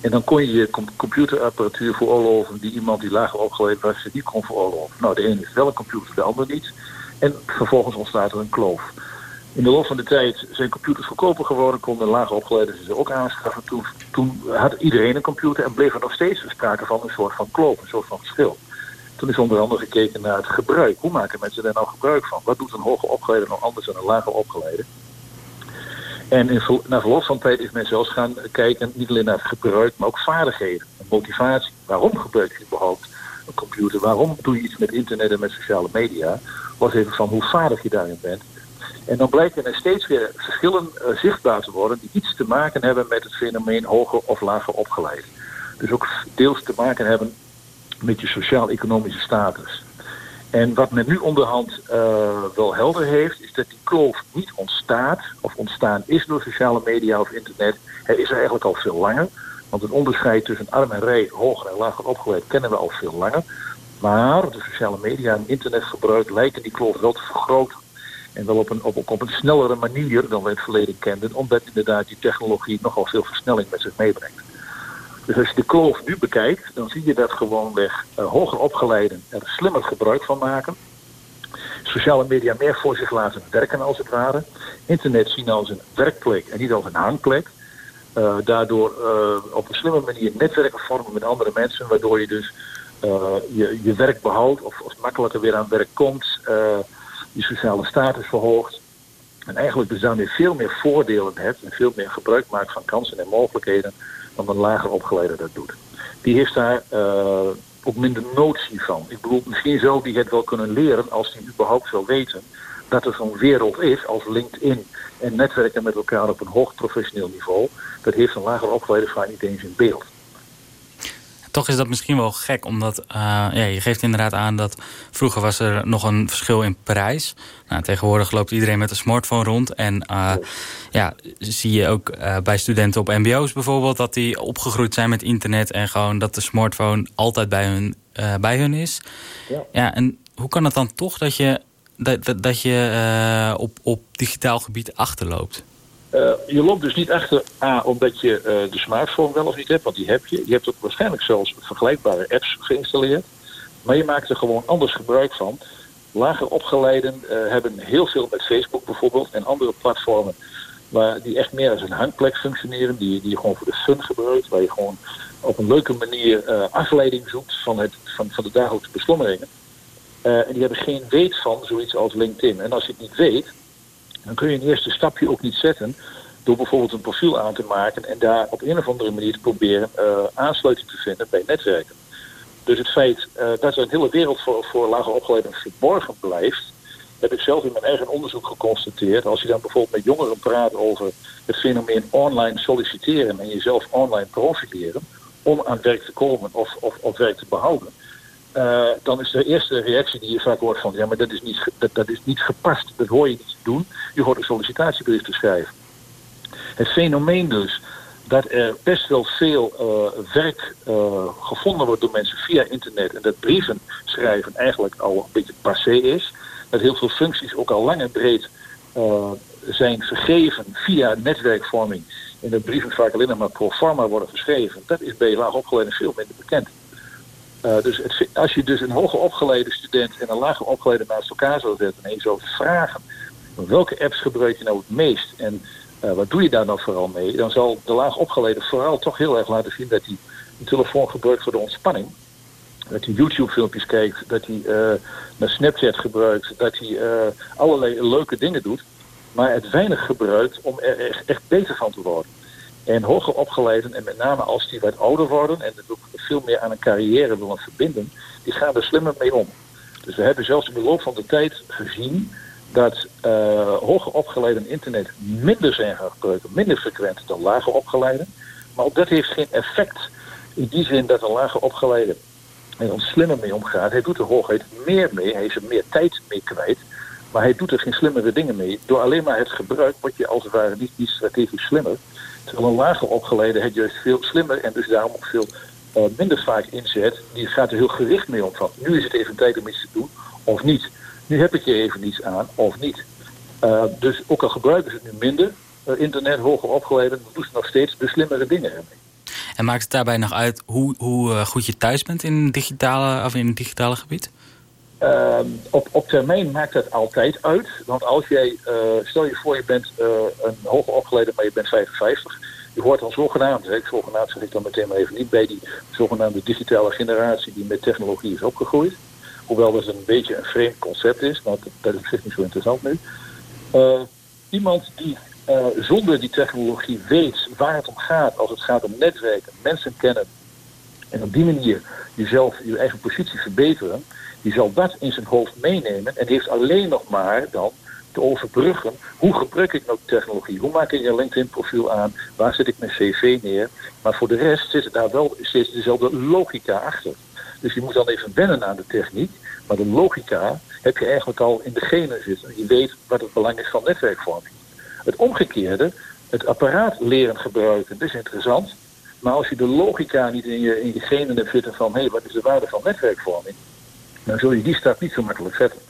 En dan kon je je computerapparatuur veroorloven die iemand die lager opgeleid was niet kon veroorloven. Nou, de ene heeft wel een computer, de ander niet. En vervolgens ontstaat er een kloof. In de loop van de tijd zijn computers goedkoper geworden, konden lage opgeleiden ze ook aanschaffen. Toen, toen had iedereen een computer en bleef er nog steeds sprake van een soort van kloof, een soort van verschil. Toen is onder andere gekeken naar het gebruik. Hoe maken mensen daar nou gebruik van? Wat doet een hoger opgeleide nou anders dan een lager opgeleide? En in, na verloop van tijd is men zelfs gaan kijken, niet alleen naar het gebruik, maar ook vaardigheden en motivatie. Waarom gebruik je überhaupt een computer? Waarom doe je iets met internet en met sociale media? Was even van hoe vaardig je daarin bent. En dan blijken er steeds weer verschillen uh, zichtbaar te worden die iets te maken hebben met het fenomeen hoger of lager opgeleid. Dus ook deels te maken hebben met je sociaal-economische status. En wat men nu onderhand uh, wel helder heeft, is dat die kloof niet ontstaat of ontstaan is door sociale media of internet. Hij is er eigenlijk al veel langer. Want het onderscheid tussen arm en rijk, hoger en lager opgeleid kennen we al veel langer. Maar de sociale media en internetgebruik lijken die kloof wel te vergroten. En wel op een, op, op een snellere manier dan we het verleden kenden, omdat inderdaad die technologie nogal veel versnelling met zich meebrengt. Dus als je de kloof nu bekijkt, dan zie je dat gewoonweg uh, hoger opgeleiden er slimmer gebruik van maken. Sociale media meer voor zich laten werken als het ware. Internet zien als een werkplek en niet als een hangplek. Uh, daardoor uh, op een slimme manier netwerken vormen met andere mensen, waardoor je dus je, je werk behoudt of, of makkelijker weer aan werk komt je sociale status verhoogt. En eigenlijk dus daarmee veel meer voordelen hebt en veel meer gebruik maakt van kansen en mogelijkheden dan een lager opgeleide dat doet. Die heeft daar uh, ook minder notie van. Ik bedoel, misschien zou die het wel kunnen leren als die überhaupt zou weten dat er zo'n wereld is als LinkedIn en netwerken met elkaar op een hoog professioneel niveau. Dat heeft een lager opgeleide vaak niet eens in beeld. Toch is dat misschien wel gek, omdat uh, ja, je geeft inderdaad aan dat vroeger was er nog een verschil in prijs. Nou, tegenwoordig loopt iedereen met een smartphone rond. En uh, ja, zie je ook uh, bij studenten op mbo's bijvoorbeeld... dat die opgegroeid zijn met internet en gewoon dat de smartphone altijd bij hun, bij hun is. Ja. ja, en hoe kan het dan toch dat je, dat, dat, dat je op, op digitaal gebied achterloopt? Uh, je loopt dus niet achter A, omdat je uh, de smartphone wel of niet hebt, want die heb je. Je hebt ook waarschijnlijk zelfs vergelijkbare apps geïnstalleerd. Maar je maakt er gewoon anders gebruik van. Lager opgeleiden uh, hebben heel veel met Facebook bijvoorbeeld en andere platformen waar die echt meer als een hangplek functioneren, die, die je gewoon voor de fun gebruikt, waar je gewoon op een leuke manier afleiding zoekt van, het, van, van de dagelijkse beslommeringen. en die hebben geen weet van zoiets als LinkedIn. En als je het niet weet, dan kun je een eerste stapje ook niet zetten door bijvoorbeeld een profiel aan te maken en daar op een of andere manier te proberen uh, aansluiting te vinden bij netwerken. Dus het feit uh, dat er een hele wereld voor, voor lager opgeleiden verborgen blijft, heb ik zelf in mijn eigen onderzoek geconstateerd. Als je dan bijvoorbeeld met jongeren praat over het fenomeen online solliciteren en jezelf online profileren om aan werk te komen of, of, of werk te behouden, uh, dan is de eerste reactie die je vaak hoort van... ja, maar dat is, niet, dat, dat is niet gepast, dat hoor je niet te doen. Je hoort een sollicitatiebrief te schrijven. Het fenomeen dus dat er best wel veel uh, werk uh, gevonden wordt door mensen via internet... en dat brieven schrijven eigenlijk al een beetje passé is. Dat heel veel functies ook al lang en breed zijn vergeven via netwerkvorming... en dat brieven vaak alleen maar pro forma worden geschreven. Dat is bij laag opgeleiden veel minder bekend. Uh, dus als je dus een hoger opgeleide student en een lager opgeleide naast elkaar zou zetten en je zou vragen welke apps gebruik je nou het meest en uh, wat doe je daar nou vooral mee, dan zal de laag opgeleide vooral toch heel erg laten zien dat hij een telefoon gebruikt voor de ontspanning. Dat hij YouTube-filmpjes kijkt, dat hij uh, naar Snapchat gebruikt, dat hij allerlei leuke dingen doet, maar het weinig gebruikt om er echt, echt beter van te worden. En hoger opgeleiden, en met name als die wat ouder worden en ook veel meer aan een carrière willen verbinden, die gaan er slimmer mee om. Dus we hebben zelfs in de loop van de tijd gezien dat uh, hoger opgeleiden internet minder zijn gaan gebruiken, minder frequent dan lager opgeleiden. Maar ook dat heeft geen effect in die zin dat een lager opgeleide er slimmer mee omgaat. Hij doet er hoogheid meer mee, hij is er meer tijd mee kwijt. Maar hij doet er geen slimmere dingen mee. Door alleen maar het gebruik word je als het ware niet, niet strategisch slimmer. Terwijl een lager opgeleide het juist veel slimmer en dus daarom ook veel uh, minder vaak inzet. Die gaat er heel gericht mee om van nu is het even tijd om iets te doen of niet. Nu heb ik je even niets aan of niet. Uh, dus ook al gebruiken ze het nu minder, uh, internet, hoger opgeleide, dan doen ze nog steeds de slimmere dingen ermee. En maakt het daarbij nog uit hoe, hoe goed je thuis bent in, digitale, of in het digitale gebied? Uh, op, op termijn maakt dat altijd uit. Want als jij, uh, stel je voor je bent uh, een hoger opgeleide, maar je bent 55. Je hoort dan zogenaamd, hè, zogenaamd zeg ik dan meteen maar even niet, bij die zogenaamde digitale generatie die met technologie is opgegroeid. Hoewel dat een beetje een vreemd concept is, maar dat is op zich niet zo interessant nu. Uh, iemand die zonder die technologie weet waar het om gaat, als het gaat om netwerken, mensen kennen en op die manier jezelf, je eigen positie verbeteren die zal dat in zijn hoofd meenemen en heeft alleen nog maar dan te overbruggen. Hoe gebruik ik nou technologie? Hoe maak ik een LinkedIn-profiel aan? Waar zet ik mijn cv neer? Maar voor de rest zit daar wel steeds dezelfde logica achter. Dus je moet dan even wennen aan de techniek. Maar de logica heb je eigenlijk al in de genen zitten. Je weet wat het belang is van netwerkvorming. Het omgekeerde, het apparaat leren gebruiken, dat is interessant. Maar als je de logica niet in je, in je genen hebt zitten van... hé, hey, wat is de waarde van netwerkvorming dan zul je die stap niet zo makkelijk zetten.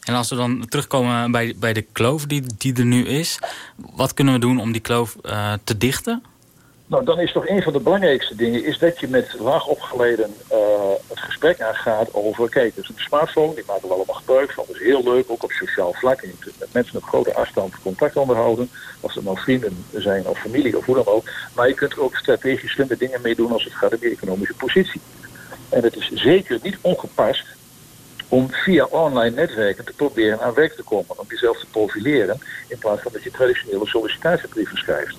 En als we dan terugkomen bij, bij de kloof die, die er nu is, wat kunnen we doen om die kloof uh, te dichten? Nou, dan is toch een van de belangrijkste dingen is dat je met laagopgeleiden uh, het gesprek aangaat over, kijk, het is een smartphone, die maken we allemaal gebruik van, dat is heel leuk, ook op sociaal vlak. En je kunt met mensen op grote afstand contact onderhouden, of het nou vrienden zijn of familie of hoe dan ook. Maar je kunt er ook strategisch slimme dingen mee doen als het gaat om je economische positie. En het is zeker niet ongepast om via online netwerken te proberen aan werk te komen. Om jezelf te profileren in plaats van dat je traditionele sollicitatiebrieven schrijft.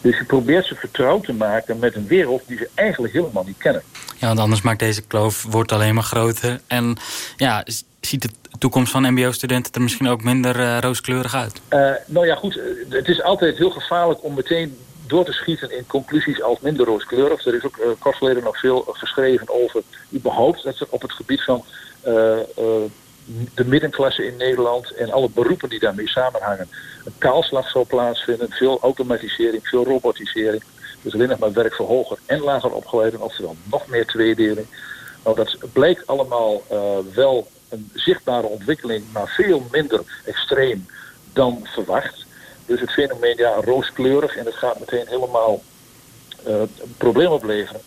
Dus je probeert ze vertrouwd te maken met een wereld die ze eigenlijk helemaal niet kennen. Ja, want anders maakt deze kloof wordt alleen maar groter. En ja, ziet de toekomst van mbo-studenten er misschien ook minder uh, rooskleurig uit? Uh, nou ja, goed. Het is altijd heel gevaarlijk om meteen door te schieten in conclusies als minder rooskleurig. Er is ook uh, kort geleden nog veel geschreven over überhaupt dat ze op het gebied van uh, de middenklasse in Nederland en alle beroepen die daarmee samenhangen een kaalslag zal plaatsvinden. Veel automatisering, veel robotisering. Dus alleen nog maar werk voor hoger en lager opgeleiden, oftewel nog meer tweedeling. Nou, dat blijkt allemaal wel een zichtbare ontwikkeling, maar veel minder extreem dan verwacht. Dus het fenomeen, ja, rooskleurig en het gaat meteen helemaal uh, een probleem opleveren.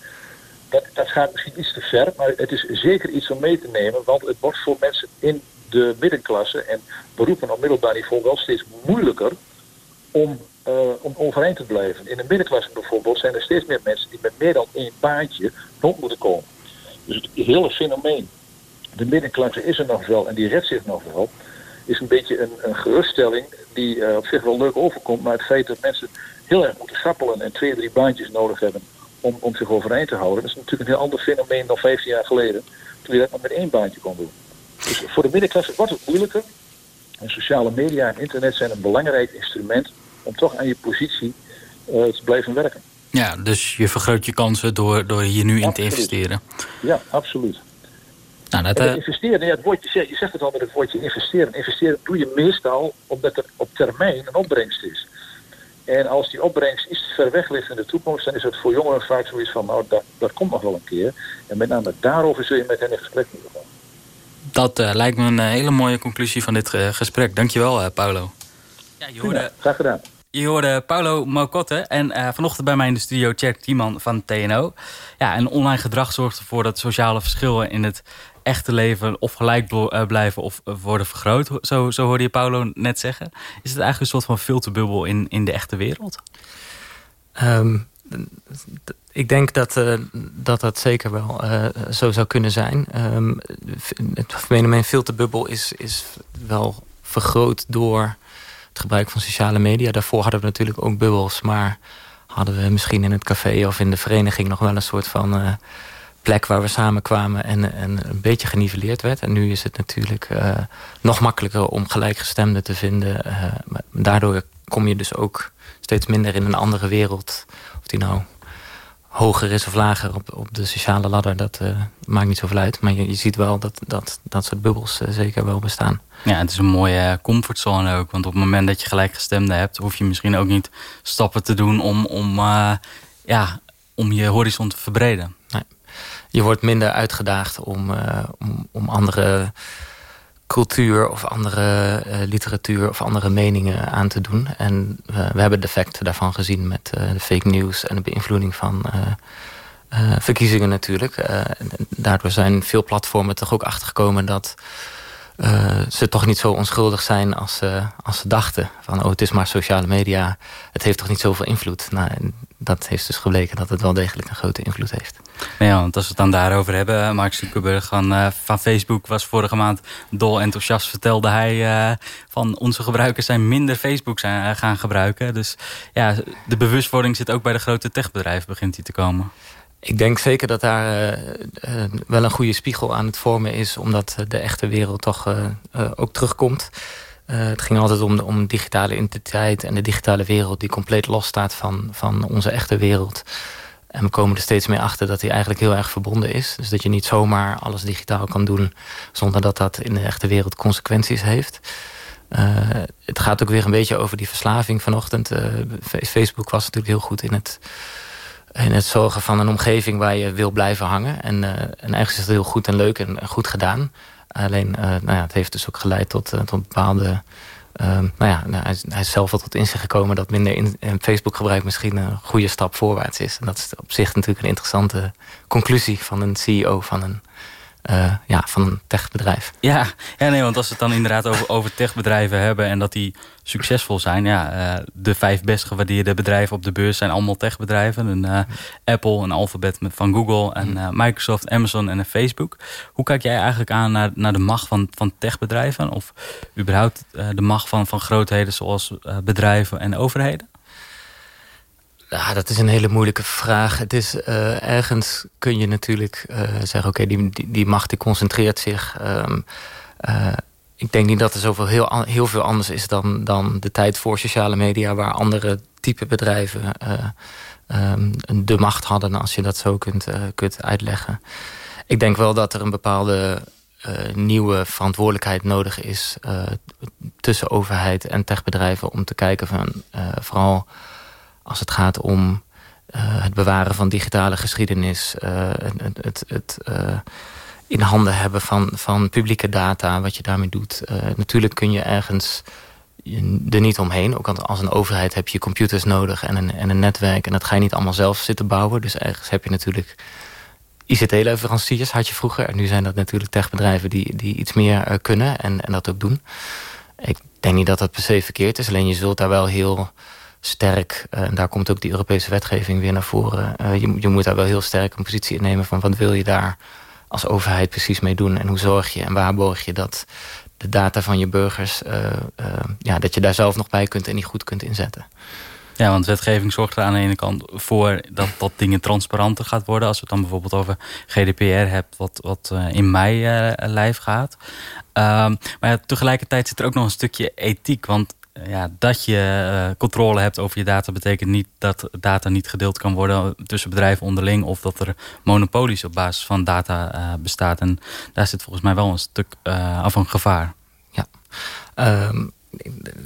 Dat, dat gaat misschien iets te ver, maar het is zeker iets om mee te nemen. Want het wordt voor mensen in de middenklasse en beroepen op middelbaar niveau wel steeds moeilijker om, uh, om overeind te blijven. In de middenklasse bijvoorbeeld zijn er steeds meer mensen die met meer dan één baantje rond moeten komen. Dus het hele fenomeen, de middenklasse is er nog wel en die redt zich nog wel is een beetje een, een geruststelling die uh, op zich wel leuk overkomt. Maar het feit dat mensen heel erg moeten schappelen en twee, drie baantjes nodig hebben om, om zich overeind te houden. Dat is natuurlijk een heel ander fenomeen dan 15 jaar geleden. Toen je dat maar met één baantje kon doen. Dus voor de middenklasse wordt het moeilijker. En sociale media en internet zijn een belangrijk instrument om toch aan je positie uh, te blijven werken. Ja, dus je vergroot je kansen door, door hier nu in te investeren. Ja, absoluut. Nou, dat, uh... investeren, ja, het woordje, je zegt het al met het woordje investeren. Investeren doe je meestal omdat er op termijn een opbrengst is. En als die opbrengst iets ver weg ligt in de toekomst, dan is het voor jongeren vaak zoiets van, nou, dat, dat komt nog wel een keer. En met name daarover zul je met hen in gesprek moeten gaan. Dat uh, lijkt me een hele mooie conclusie van dit uh, gesprek. Dankjewel, uh, Paulo. Ja, je hoorde... Ja, graag gedaan. Je hoorde Paulo Mocotte en uh, vanochtend bij mij in de studio Tjerk Tiemann van TNO. Ja, en online gedrag zorgt ervoor dat sociale verschillen in het echte leven of gelijk eh, blijven of worden vergroot. Zo, zo hoorde je Paulo net zeggen. Is het eigenlijk een soort van filterbubbel in, in de echte wereld? Um, ik denk dat, uh, dat dat zeker wel zo zou kunnen zijn. Um, het fenomeen filterbubbel is, is wel vergroot door het gebruik van sociale media. Daarvoor hadden we natuurlijk ook bubbels, maar hadden we misschien in het café of in de vereniging nog wel een soort van plek waar we samenkwamen en, en een beetje geniveleerd werd. En nu is het natuurlijk nog makkelijker om gelijkgestemden te vinden. daardoor kom je dus ook steeds minder in een andere wereld. Of die nou hoger is of lager op, op de sociale ladder, dat uh, maakt niet zoveel uit. Maar je, je ziet wel dat dat, dat soort bubbels zeker wel bestaan. Ja, het is een mooie comfortzone ook. Want op het moment dat je gelijkgestemde hebt... hoef je misschien ook niet stappen te doen om, om, ja, om je horizon te verbreden. Je wordt minder uitgedaagd om, om, om andere cultuur of andere uh, literatuur of andere meningen aan te doen. En uh, we hebben de effecten daarvan gezien met de fake news en de beïnvloeding van verkiezingen natuurlijk. daardoor zijn veel platformen toch ook achtergekomen dat ze toch niet zo onschuldig zijn als, als ze dachten. Van oh, het is maar sociale media, het heeft toch niet zoveel invloed. Nou, dat heeft dus gebleken dat het wel degelijk een grote invloed heeft. Ja, want als we het dan daarover hebben... Mark Zuckerberg van, uh, van Facebook was vorige maand dol enthousiast... vertelde hij uh, van onze gebruikers zijn minder Facebook zijn, uh, gaan gebruiken. Dus ja, de bewustwording zit ook bij de grote techbedrijven... begint die te komen. Ik denk zeker dat daar wel een goede spiegel aan het vormen is... omdat de echte wereld toch ook terugkomt... het ging altijd om, de, om digitale identiteit en de digitale wereld... die compleet losstaat van, van onze echte wereld. En we komen er steeds meer achter dat hij eigenlijk heel erg verbonden is. Dus dat je niet zomaar alles digitaal kan doen... zonder dat dat in de echte wereld consequenties heeft. Uh, het gaat ook weer een beetje over die verslaving vanochtend. Uh, Facebook was natuurlijk heel goed in het, in het zorgen van een omgeving... waar je wil blijven hangen. En, en eigenlijk is het heel goed en leuk en, goed gedaan. Alleen, nou ja, het heeft dus ook geleid tot, tot bepaalde Um, nou ja, nou, hij, hij, is zelf wel tot inzicht gekomen dat minder in, in Facebook gebruik misschien een goede stap voorwaarts is. En dat is op zich natuurlijk een interessante conclusie van een CEO van een uh, ja, van een techbedrijf. Ja, ja, nee, want als we het dan inderdaad over, over techbedrijven hebben... en dat die succesvol zijn... ja, uh, de vijf best gewaardeerde bedrijven op de beurs zijn allemaal techbedrijven. Een, uh, Apple, een Alphabet van Google en mm. Microsoft, Amazon en Facebook. Hoe kijk jij eigenlijk aan naar, naar de macht van, van techbedrijven? Of überhaupt de macht van, van grootheden zoals bedrijven en overheden? Ja, dat is een hele moeilijke vraag. Het is, uh, ergens kun je natuurlijk uh, zeggen... oké, die, die, die, macht die concentreert zich. Um, uh, ik denk niet dat er zoveel heel, heel veel anders is... Dan, dan de tijd voor sociale media... waar andere type bedrijven um, de macht hadden... als je dat zo kunt, kunt uitleggen. Ik denk wel dat er een bepaalde nieuwe verantwoordelijkheid nodig is... tussen overheid en techbedrijven... om te kijken van vooral als het gaat om uh, het bewaren van digitale geschiedenis... Uh, het, het, het uh, in handen hebben van, van publieke data, wat je daarmee doet. natuurlijk kun je ergens er niet omheen. Ook als een overheid heb je computers nodig en een, en een netwerk. En dat ga je niet allemaal zelf zitten bouwen. Dus ergens heb je natuurlijk ICT-leveranciers, had je vroeger. En nu zijn dat natuurlijk techbedrijven die, die iets meer kunnen en, en dat ook doen. Ik denk niet dat dat per se verkeerd is. Alleen je zult daar wel heel sterk. Eh, en daar komt ook die Europese wetgeving weer naar voren. Uh, je, je, moet daar wel heel sterk een positie innemen van wat wil je daar als overheid precies mee doen. En hoe zorg je en waarborg je dat de data van je burgers, uh, ja, dat je daar zelf nog bij kunt en die goed kunt inzetten. Ja, want wetgeving zorgt er aan de ene kant voor dat, dat dingen transparanter gaat worden. Als we het dan bijvoorbeeld over GDPR hebben, wat, wat in mei lijf gaat. Um, maar tegelijkertijd zit er ook nog een stukje ethiek. Want ja, dat je uh, controle hebt over je data... betekent niet dat data niet gedeeld kan worden tussen bedrijven onderling... of dat er monopolies op basis van data uh, bestaat. En daar zit volgens mij wel een stuk uh, af van gevaar. Ja, um,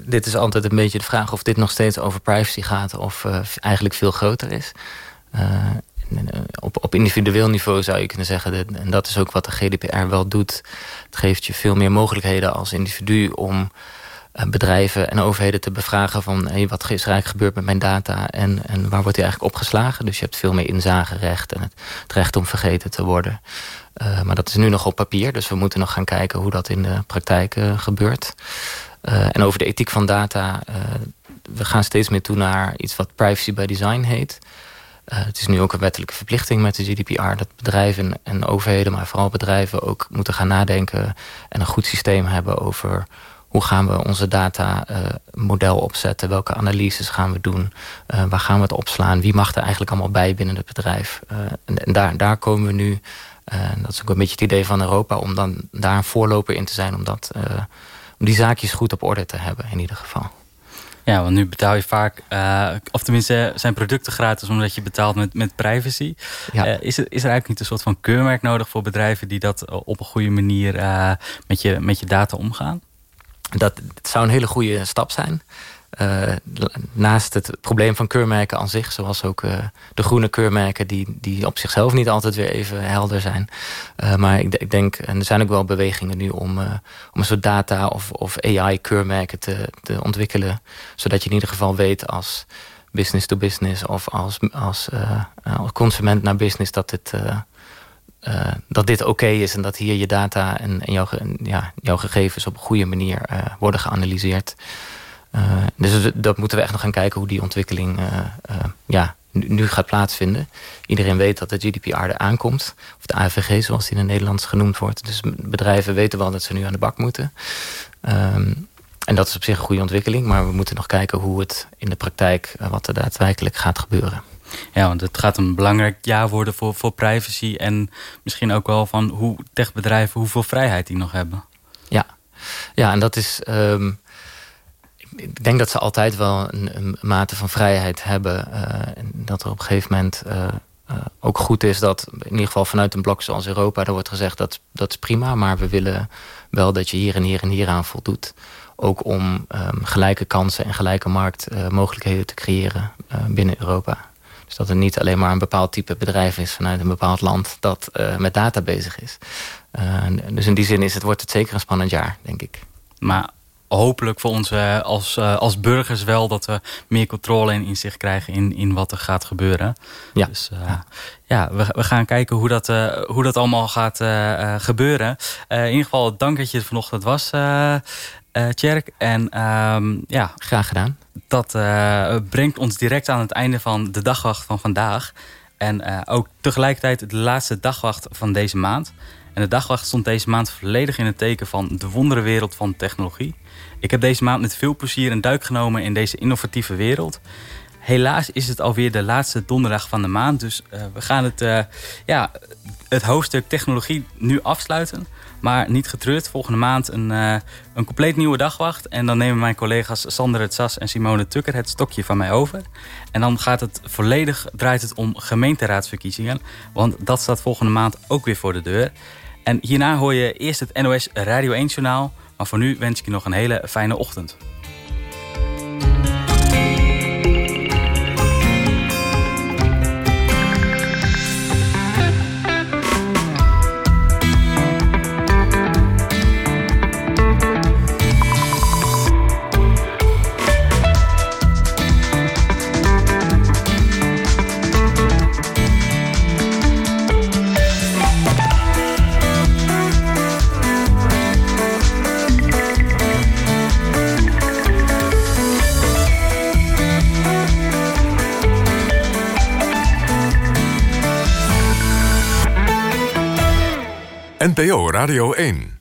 dit is altijd een beetje de vraag of dit nog steeds over privacy gaat... of eigenlijk veel groter is. op, op individueel niveau zou je kunnen zeggen... Dat, en dat is ook wat de GDPR wel doet... het geeft je veel meer mogelijkheden als individu om eh, bedrijven en overheden te bevragen van hey, wat is er eigenlijk gebeurd met mijn data en, en waar wordt die eigenlijk opgeslagen. Dus je hebt veel meer inzagerecht en het, het recht om vergeten te worden. Uh, maar dat is nu nog op papier, dus we moeten nog gaan kijken hoe dat in de praktijk uh, gebeurt. En over de ethiek van data, we gaan steeds meer toe naar iets wat privacy by design heet. het is nu ook een wettelijke verplichting met de GDPR... dat bedrijven en overheden, maar vooral bedrijven ook moeten gaan nadenken... en een goed systeem hebben over hoe gaan we onze data model opzetten? Welke analyses gaan we doen? waar gaan we het opslaan? Wie mag er eigenlijk allemaal bij binnen het bedrijf? en, en daar, daar komen we nu dat is ook een beetje het idee van Europa om dan daar een voorloper in te zijn. Om, dat, om die zaakjes goed op orde te hebben in ieder geval. Ja, want nu betaal je vaak, uh, of tenminste zijn producten gratis omdat je betaalt met, met privacy. Ja. Uh, is, er, is er eigenlijk niet een soort van keurmerk nodig voor bedrijven die dat op een goede manier met, je, met je data omgaan? Dat, zou een hele goede stap zijn. Uh, naast het probleem van keurmerken aan zich... zoals ook uh, de groene keurmerken... Die, die op zichzelf niet altijd weer even helder zijn. Uh, maar ik, ik, denk, en er zijn ook wel bewegingen nu... om, om een soort data- of, of AI-keurmerken te, te ontwikkelen... zodat je in ieder geval weet als business to business... of als, als, als consument naar business dat dit... dat dit oké is en dat hier je data en, en jouw, ja, jouw gegevens op een goede manier worden geanalyseerd. Uh, dus dat moeten we echt nog gaan kijken hoe die ontwikkeling ja, nu, gaat plaatsvinden. Iedereen weet dat de GDPR er aankomt. Of de AVG zoals die in het Nederlands genoemd wordt. Dus bedrijven weten wel dat ze nu aan de bak moeten. Um, en dat is op zich een goede ontwikkeling. Maar we moeten nog kijken hoe het in de praktijk... wat er daadwerkelijk gaat gebeuren. Ja, want het gaat een belangrijk jaar worden voor, voor privacy. En misschien ook wel van hoe techbedrijven... hoeveel vrijheid die nog hebben. Ja, ja en dat is... Um, ik denk dat ze altijd wel een, mate van vrijheid hebben. Uh, en dat er op een gegeven moment uh, uh, ook goed is dat... in ieder geval vanuit een blok zoals Europa... er wordt gezegd dat dat is prima... maar we willen wel dat je hier en hier en hier aan voldoet. Ook om um, gelijke kansen en gelijke marktmogelijkheden te creëren binnen Europa. Dus dat het niet alleen maar een bepaald type bedrijf is... vanuit een bepaald land dat met data bezig is. dus in die zin is het, wordt het zeker een spannend jaar, denk ik. Maar hopelijk voor ons eh, als, eh, als burgers wel... dat we meer controle en inzicht krijgen in, in wat er gaat gebeuren. Ja. Dus uh, ja, we, we gaan kijken hoe dat, hoe dat allemaal gaat gebeuren. in ieder geval dank dat je er vanochtend was, Tjerk. En um, ja, graag gedaan. Dat brengt ons direct aan het einde van de dagwacht van vandaag. En ook tegelijkertijd de laatste dagwacht van deze maand. En de dagwacht stond deze maand volledig in het teken van de wonderenwereld van technologie. Ik heb deze maand met veel plezier een duik genomen in deze innovatieve wereld. Helaas is het alweer de laatste donderdag van de maand. Dus uh, we gaan het, ja, het hoofdstuk technologie nu afsluiten. Maar niet getreurd, volgende maand een, uh, een compleet nieuwe dagwacht. En dan nemen mijn collega's Sander het Sas en Simone Tukker het stokje van mij over. En dan gaat het volledig, draait het om gemeenteraadsverkiezingen. Want dat staat volgende maand ook weer voor de deur. En hierna hoor je eerst het NOS Radio 1 journaal... Maar voor nu wens ik je nog een hele fijne ochtend. NPO Radio 1.